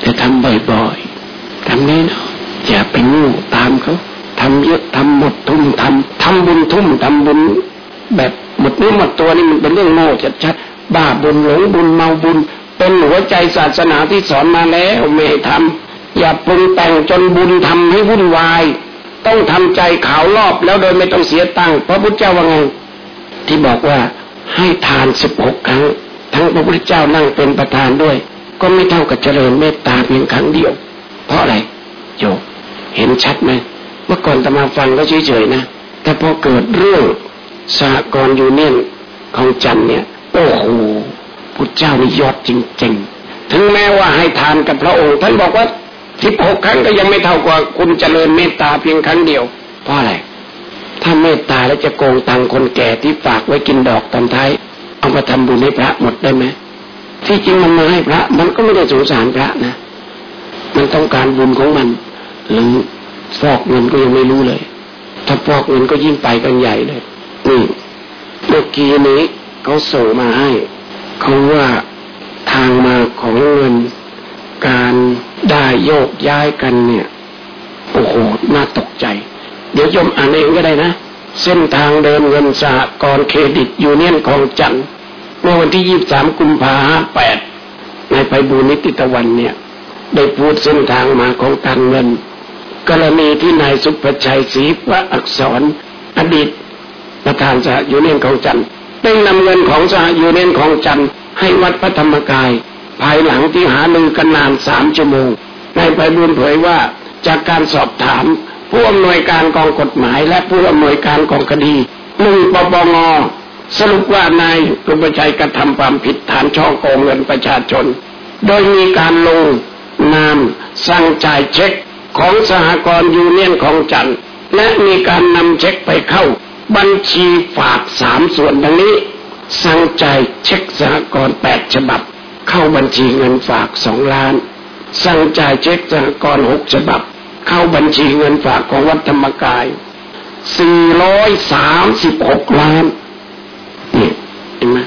แต่ทำบ่อยๆทำน้อยๆอย่าไปงูตามเขาทำเยอะทำหมดทุ่มทำทำบุญทุ่มทำบุญแบบหมดเนื้อหมดตัวนี่มันเป็นเรื่องโง่ชัดๆบ้าบุญหลงบุญเมาบุญ เป็นหัวใจศาสนาที่สอนมาแล้วไม่ทำอย่าปรุงแต่งจนบุญทำให้วุ่นวาย ต้องทำใจขาวรอบแล้วโดยไม่ต้องเสียตังค์พระพุทธเจ้าว่าไงที่บอกว่าให้ทานสิบหกครั้ง ทั้งพระพุทธเจ้านั่งเป็นประธานด้วย ก็ไม่เท่ากับเจริญเมตตาเพียงครั้งเดียว เพราะอะไรโยเห็นชัดไหมเมื่อก่อนตมาฟังก็เฉยๆนะแต่พอเกิดเรื่องสหกรณ์ยูเนียนของจันเนี่ยโอ้โหพุทธเจ้านี่ยอดจริง ๆ ถึงแม้ว่าให้ทานกับพระองค์ ท่านบอกว่าสิบหกครั้งก็ยังไม่เท่ากว่าคุณเจริญเมตตาเพียงครั้งเดียว เพราะอะไร ถ้าเมตตาแล้วจะโกงตังคนแก่ที่ฝากไว้กินดอกตอนท้าย เอามาทำบุญให้พระหมดได้ไหม ที่จริงมันมาให้พระ มันก็ไม่ได้สงสารพระนะ มันต้องการบุญของมัน หรือฟอกเงินก็ยังไม่รู้เลย ถ้าฟอกเงินก็ยิ่งไปกันใหญ่เลยนี่เมื่อกี้นี้เขาส่งมาให้เขาว่าทางมาของเงิน การได้โยกย้ายกันเนี่ยโอ้โหน่าตกใจ เดี๋ยวโยมอ่านเองก็ได้นะ เส้นทางเดินเงินสหกรณ์เครดิตยูเนียนคลองจั่นเมื่อวันที่ยี่สามกุมภาแปดนายไพบูลย์นิติตะวันเนี่ย ได้พูดเส้นทางมาของการเงิน กรณีที่นายศุภชัยศรีศุภอักษร อดีต ประธานสหยูเนียนของจันทร์ได้นำเงินของสหยูเนียนของจันทร์ให้วัดพระธรรมกาย ภายหลังที่หาลือกันนานสามชั่วโมงนายไปบุญเผยว่าจากการสอบถาม ผู้อำนวยการกองกฎหมายและผู้อำนวยการกองคดีหนึ่งปปง สรุปว่านายรุปชัยกระทำความผิดฐานช่อโกงเงินประชาชน โดยมีการลงนามสั่งจ่ายเช็คของสหกรณ์ยูเนียนของจันทร์และมีการนำเช็คไปเข้า บัญชีฝากสามส่วนดังนี้ สั่งจ่ายเช็คสหกรณ์แปดฉบับ เข้าบัญชีเงินฝากสองล้าน สั่งจ่ายเช็คสหกรณ์หกฉบับ เข้าบัญชีเงินฝากของวัดธรรมกายสี่ร้อยสาม สิบหกล้านนี่เห็นไหม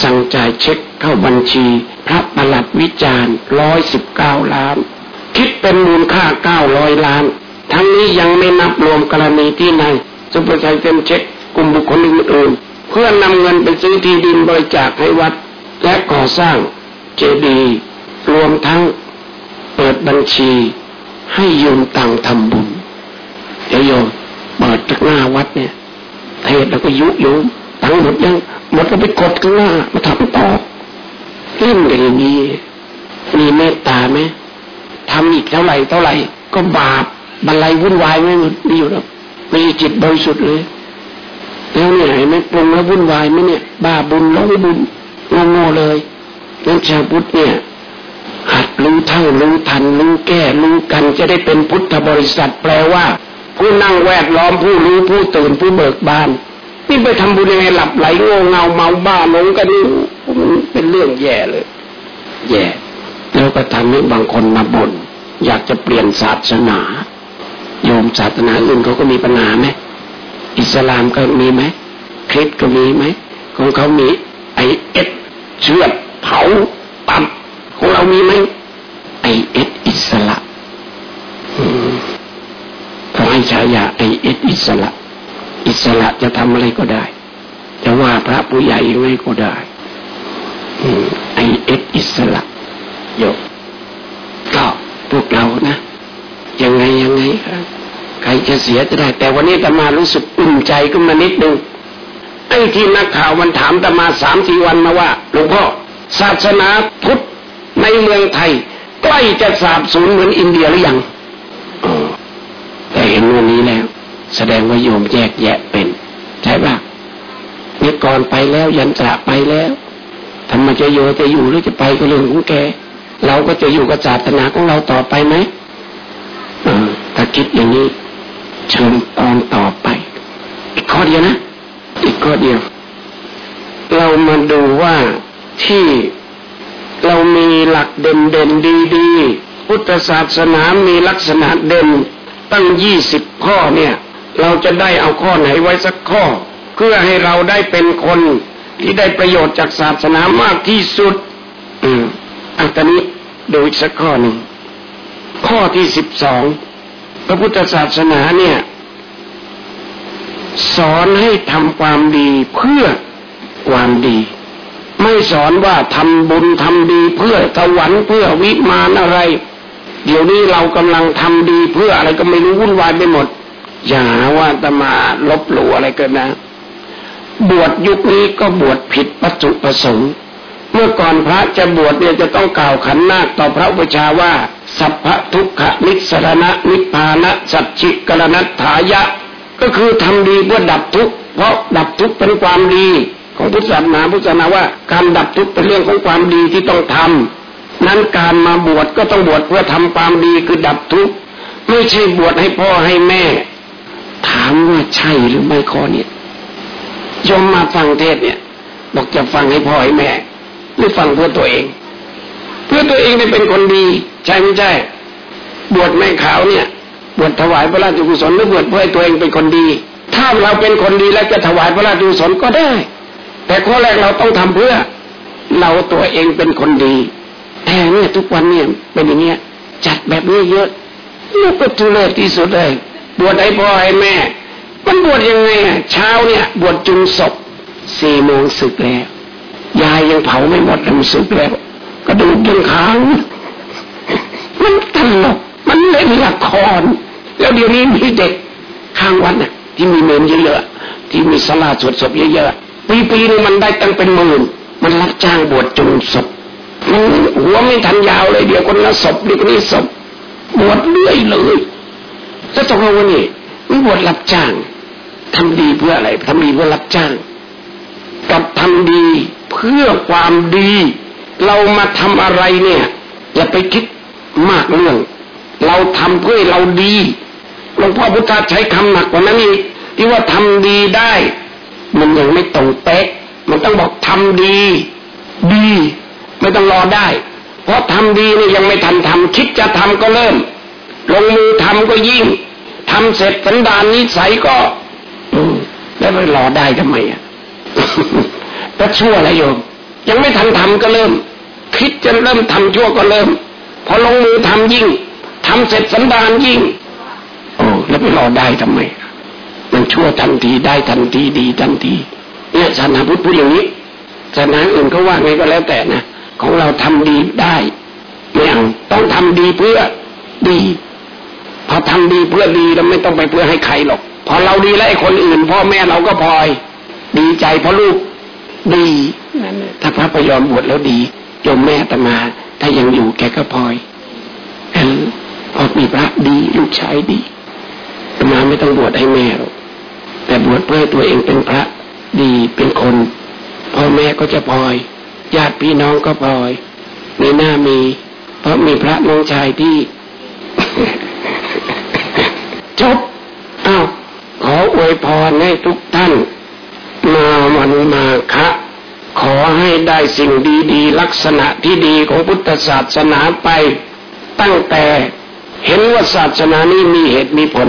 สั่งจ่ายเช็คเข้าบัญชี พระประหลัดวิจารณ์ร้อยสิบเก้าล้าน คิดเป็นมูลค่าเก้าร้อยล้าน ทั้งนี้ยังไม่นับรวมกรณีที่นายสุภชัยเต็มเช็คกลุ่มบุคคลอื่นๆเพื่อนำเงินไปซื้อที่ดินบริจาคให้วัด และก่อสร้างเจดีย์รวมทั้งเปิดบัญชีให้โยมตังทำบุญเดี๋ยวโยมเปิดจากหน้าวัดเนี่ยเทศแล้วก็ยุโยมตังหมดยัง หมดก็ไปกดข้างหน้ามาทำต่อเล่นกันอย่างนี้มีเมตตาไหมทำอีกเท่าไหร่เท่าไหร่ ก็บาปบรรลัยวุ่นวายไม่หมดดีอยู่แล้วมีจิตบริสุทธิ์เลยแล้วเนี่ยเห็นไหมปรุงแล้ววุ่นวายไหมเนี่ย บ้าบุญล้งบุญงงงเลยนั่นชาวพุทธเนี่ยหัดรู้เท่ารู้ทันรู้แก้รู้กันจะได้เป็นพุทธบริษัทแปลว่า ผู้นั่งแวดล้อมผู้รู้ผู้ตื่นผู้เบิกบาน นี่ไปทำบุญยังไงหลับไหลโง่เงาเมาบ้าหลงกันนี่เป็นเรื่องแย่เลย แย่แล้วก็ทำให้บางคนมาบ่นอยากจะเปลี่ยนศาสนาโยมศาสนาอื่นเขาก็มีปัญหาไหมอิสลามก็มีไหมคริสต์ก็มีไหมของเขามีไอเอสเชือดเผาตับของเรามีไหมไอเอสอิสระเขาให้ฉายาไอเอสอิสระ อิสระจะทำอะไรก็ได้ จะว่าพระผู้ใหญ่ยังไงก็ได้ไอเอสอิสระโยกก็พวกเรานะ ยังไงยังไงครับใครจะเสียจะได้ แต่วันนี้ตมารู้สึกอุ่นใจขึ้นมานิดนึงไอ้ที่นักข่าวมันถามตมาสามสี่วันมาว่าหลวงพ่อศาสนาพุทธในเมืองไทย ใกล้จะสาบสูญเหมือนอินเดียหรือยังแต่เห็นวันนี้แล้ว แสดงว่าโยมแยกแยะเป็น ใช่ปะนี่ก่อนไปแล้ว ยันตระไปแล้วทำไมจะอยู่จะอยู่หรือจะไปก็เรื่องของแก เราก็จะอยู่กับศาสนาของเราต่อไปไหมถ้าคิดอย่างนี้เชิญตอนต่อไป อีกข้อเดียวนะ อีกข้อเดียว เรามาดูว่าที่เรามีหลักเด่นเด่นดีดีพุทธศาสนามีลักษณะเด่นตั้งยี่สิบข้อเนี่ย เราจะได้เอาข้อไหนไว้สักข้อ เพื่อให้เราได้เป็นคนที่ได้ประโยชน์จากศาสนามากที่สุด อืมอันนี้ดูอีกสักข้อหนึ่งข้อที่สิบสองพระพุทธศาสนาเนี่ย สอนให้ทำความดีเพื่อความดี ไม่สอนว่าทำบุญทำดีเพื่อสวรรค์เพื่อวิมานอะไร เดี๋ยวนี้เรากำลังทำดีเพื่ออะไรก็ไม่รู้วุ่นวายไปหมด อย่าว่าตมาลบหลู่อะไรเกินนะ บวชยุคนี้ก็บวชผิดปัจจุประสงค์ เมื่อก่อนพระจะบวชเนี่ยจะต้องกล่าวขันนาคต่อพระอุปชาว่า สัพพทุกขนิสรณะนิพพานะสัจจิกรณัตถายะ ก็คือทำดีเพื่อดับทุกข์เพราะดับทุกข์เป็นความดี ของพุทธศาสนาพุทธศาสนาว่า การดับทุกข์เป็นเรื่องของความดีที่ต้องทำนั้นการมาบวชก็ต้องบวชเพื่อทำความดีคือดับทุกข์ไม่ใช่บวชให้พ่อให้แม่ ถามว่าใช่หรือไม่ข้อนี้ยมมาฟังเทศเนี่ย บอกจะฟังให้พ่อให้แม่ หรือฟังเพื่อตัวเอง เพื่อตัวเองได้เป็นคนดี ใช่ไม่ใช่ บวชแม่ขาวเนี่ย บวชถวายพระราชกุศลหรือบวชเพื่อให้ตัวเองเป็นคนดี ถ้าเราเป็นคนดีแล้วจะถวายพระราชกุศลก็ได้ แต่ข้อแรกเราต้องทำเพื่อ เราตัวเองเป็นคนดีแต่เนี่ยทุกวันเนี่ยเป็นอย่างเงี้ยจัดแบบนี้เยอะนี่ก็ทุเรศที่สุดเลย บวชให้พ่อให้แม่ มันบวชยังไงอะเช้าเนี่ยบวชจุนศพสี่โมงศึกแล้วยายยังเผาไม่หมดเลยมันศึกแล้วกระดูกยังค้างมันตลกมันเล่นละคร แล้วเดี๋ยวนี้มีเด็กข้างวัดน่ะ ที่มีเมนเยอะๆที่มีสลาสวดศพเยอะๆปีปีนึงมันได้ตั้งเป็นหมื่นมันรับจ้างบวชจุนศพมันหัวไม่ทันยาวเลยเดี๋ยวคนละศพเดี๋ยวคนนี้ศพบวชเรื่อยเลย แล้วตกลงว่านี่มันบวชรับจ้างทำดีเพื่ออะไรทำดีเพื่อรับจ้าง กับทำดีเพื่อความดี เรามาทำอะไรเนี่ย อย่าไปคิดมากเรื่อง เราทำเพื่อเราดีหลวงพ่อพุทธาใช้คำหนักกว่านั้นอีกที่ว่าทำดีได้ มันยังไม่ตรงเป๊ะมันต้องบอกทำดี ดี ไม่ต้องรอได้ เพราะทำดีนี่ยังไม่ทันทำคิดจะทำก็เริ่ม ลงมือทำก็ยิ่งทำเสร็จสันดานนิสัยก็แล้วไปรอได้ทำไมอะก็ชั่วอะไรโยม ยังไม่ทันทำก็เริ่ม คิดจะเริ่มทำชั่วก็เริ่ม พอลงมือทำยิ่งทำเสร็จสันดานยิ่งโอ้แล้วไปรอได้ทำไมมันชั่วทันทีได้ทันทีดีทันทีเนี่ยศาสนาพุทธพูดอย่างนี้ศาสนาอื่นเขาว่าไงก็แล้วแต่นะของเราทำดีได้ไม่เอาต้องทำดีเพื่อดี พอทำดีเพื่อดีเราไม่ต้องไปเพื่อให้ใครหรอก พอเราดีแล้วไอ้คนอื่น พ่อแม่เราก็พลอย ดีใจเพราะลูกดีถ้าพระพยอมบวชแล้วดีโยมแม่ตมา ถ้ายังอยู่แกก็พลอยเออพอมีพระดีลูกชายดีมาไม่ต้องบวชให้แม่หรอกแต่บวชเพื่อตัวเองเป็นพระดีเป็นคนพ่อแม่ก็จะพลอย ญาติพี่น้องก็พลอยมีหน้ามี เพราะมีพระน้องชายที่ จบอ้าวขออวยพรให้ทุกท่าน มาวันมาคะขอให้ได้สิ่งดีๆ ลักษณะที่ดีของพุทธศาสนาไป ตั้งแต่เห็นว่าศาสนานี้มีเหตุมีผล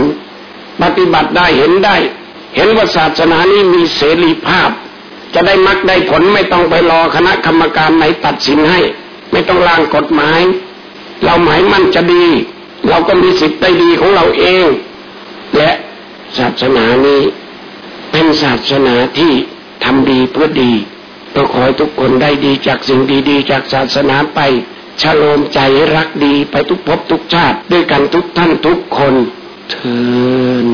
ปฏิบัติได้เห็นได้ เห็นว่าศาสนานี้มีเสรีภาพ จะได้มักได้ผลไม่ต้องไปรอคณะกรรมการไหนตัดสินให้ ไม่ต้องร่างกฎหมาย เราหมายมั่นจะดี เราก็มีสิทธิ์ได้ดีของเราเอง และศาสนานี้เป็นศาสนาที่ทำดีเพื่อดีก็ขอให้ทุกคนได้ดีจากสิ่งดีๆ จากศาสนาไปชโลมใจรักดีไปทุกภพทุกชาติ ด้วยกันทุกท่านทุกคนเทิน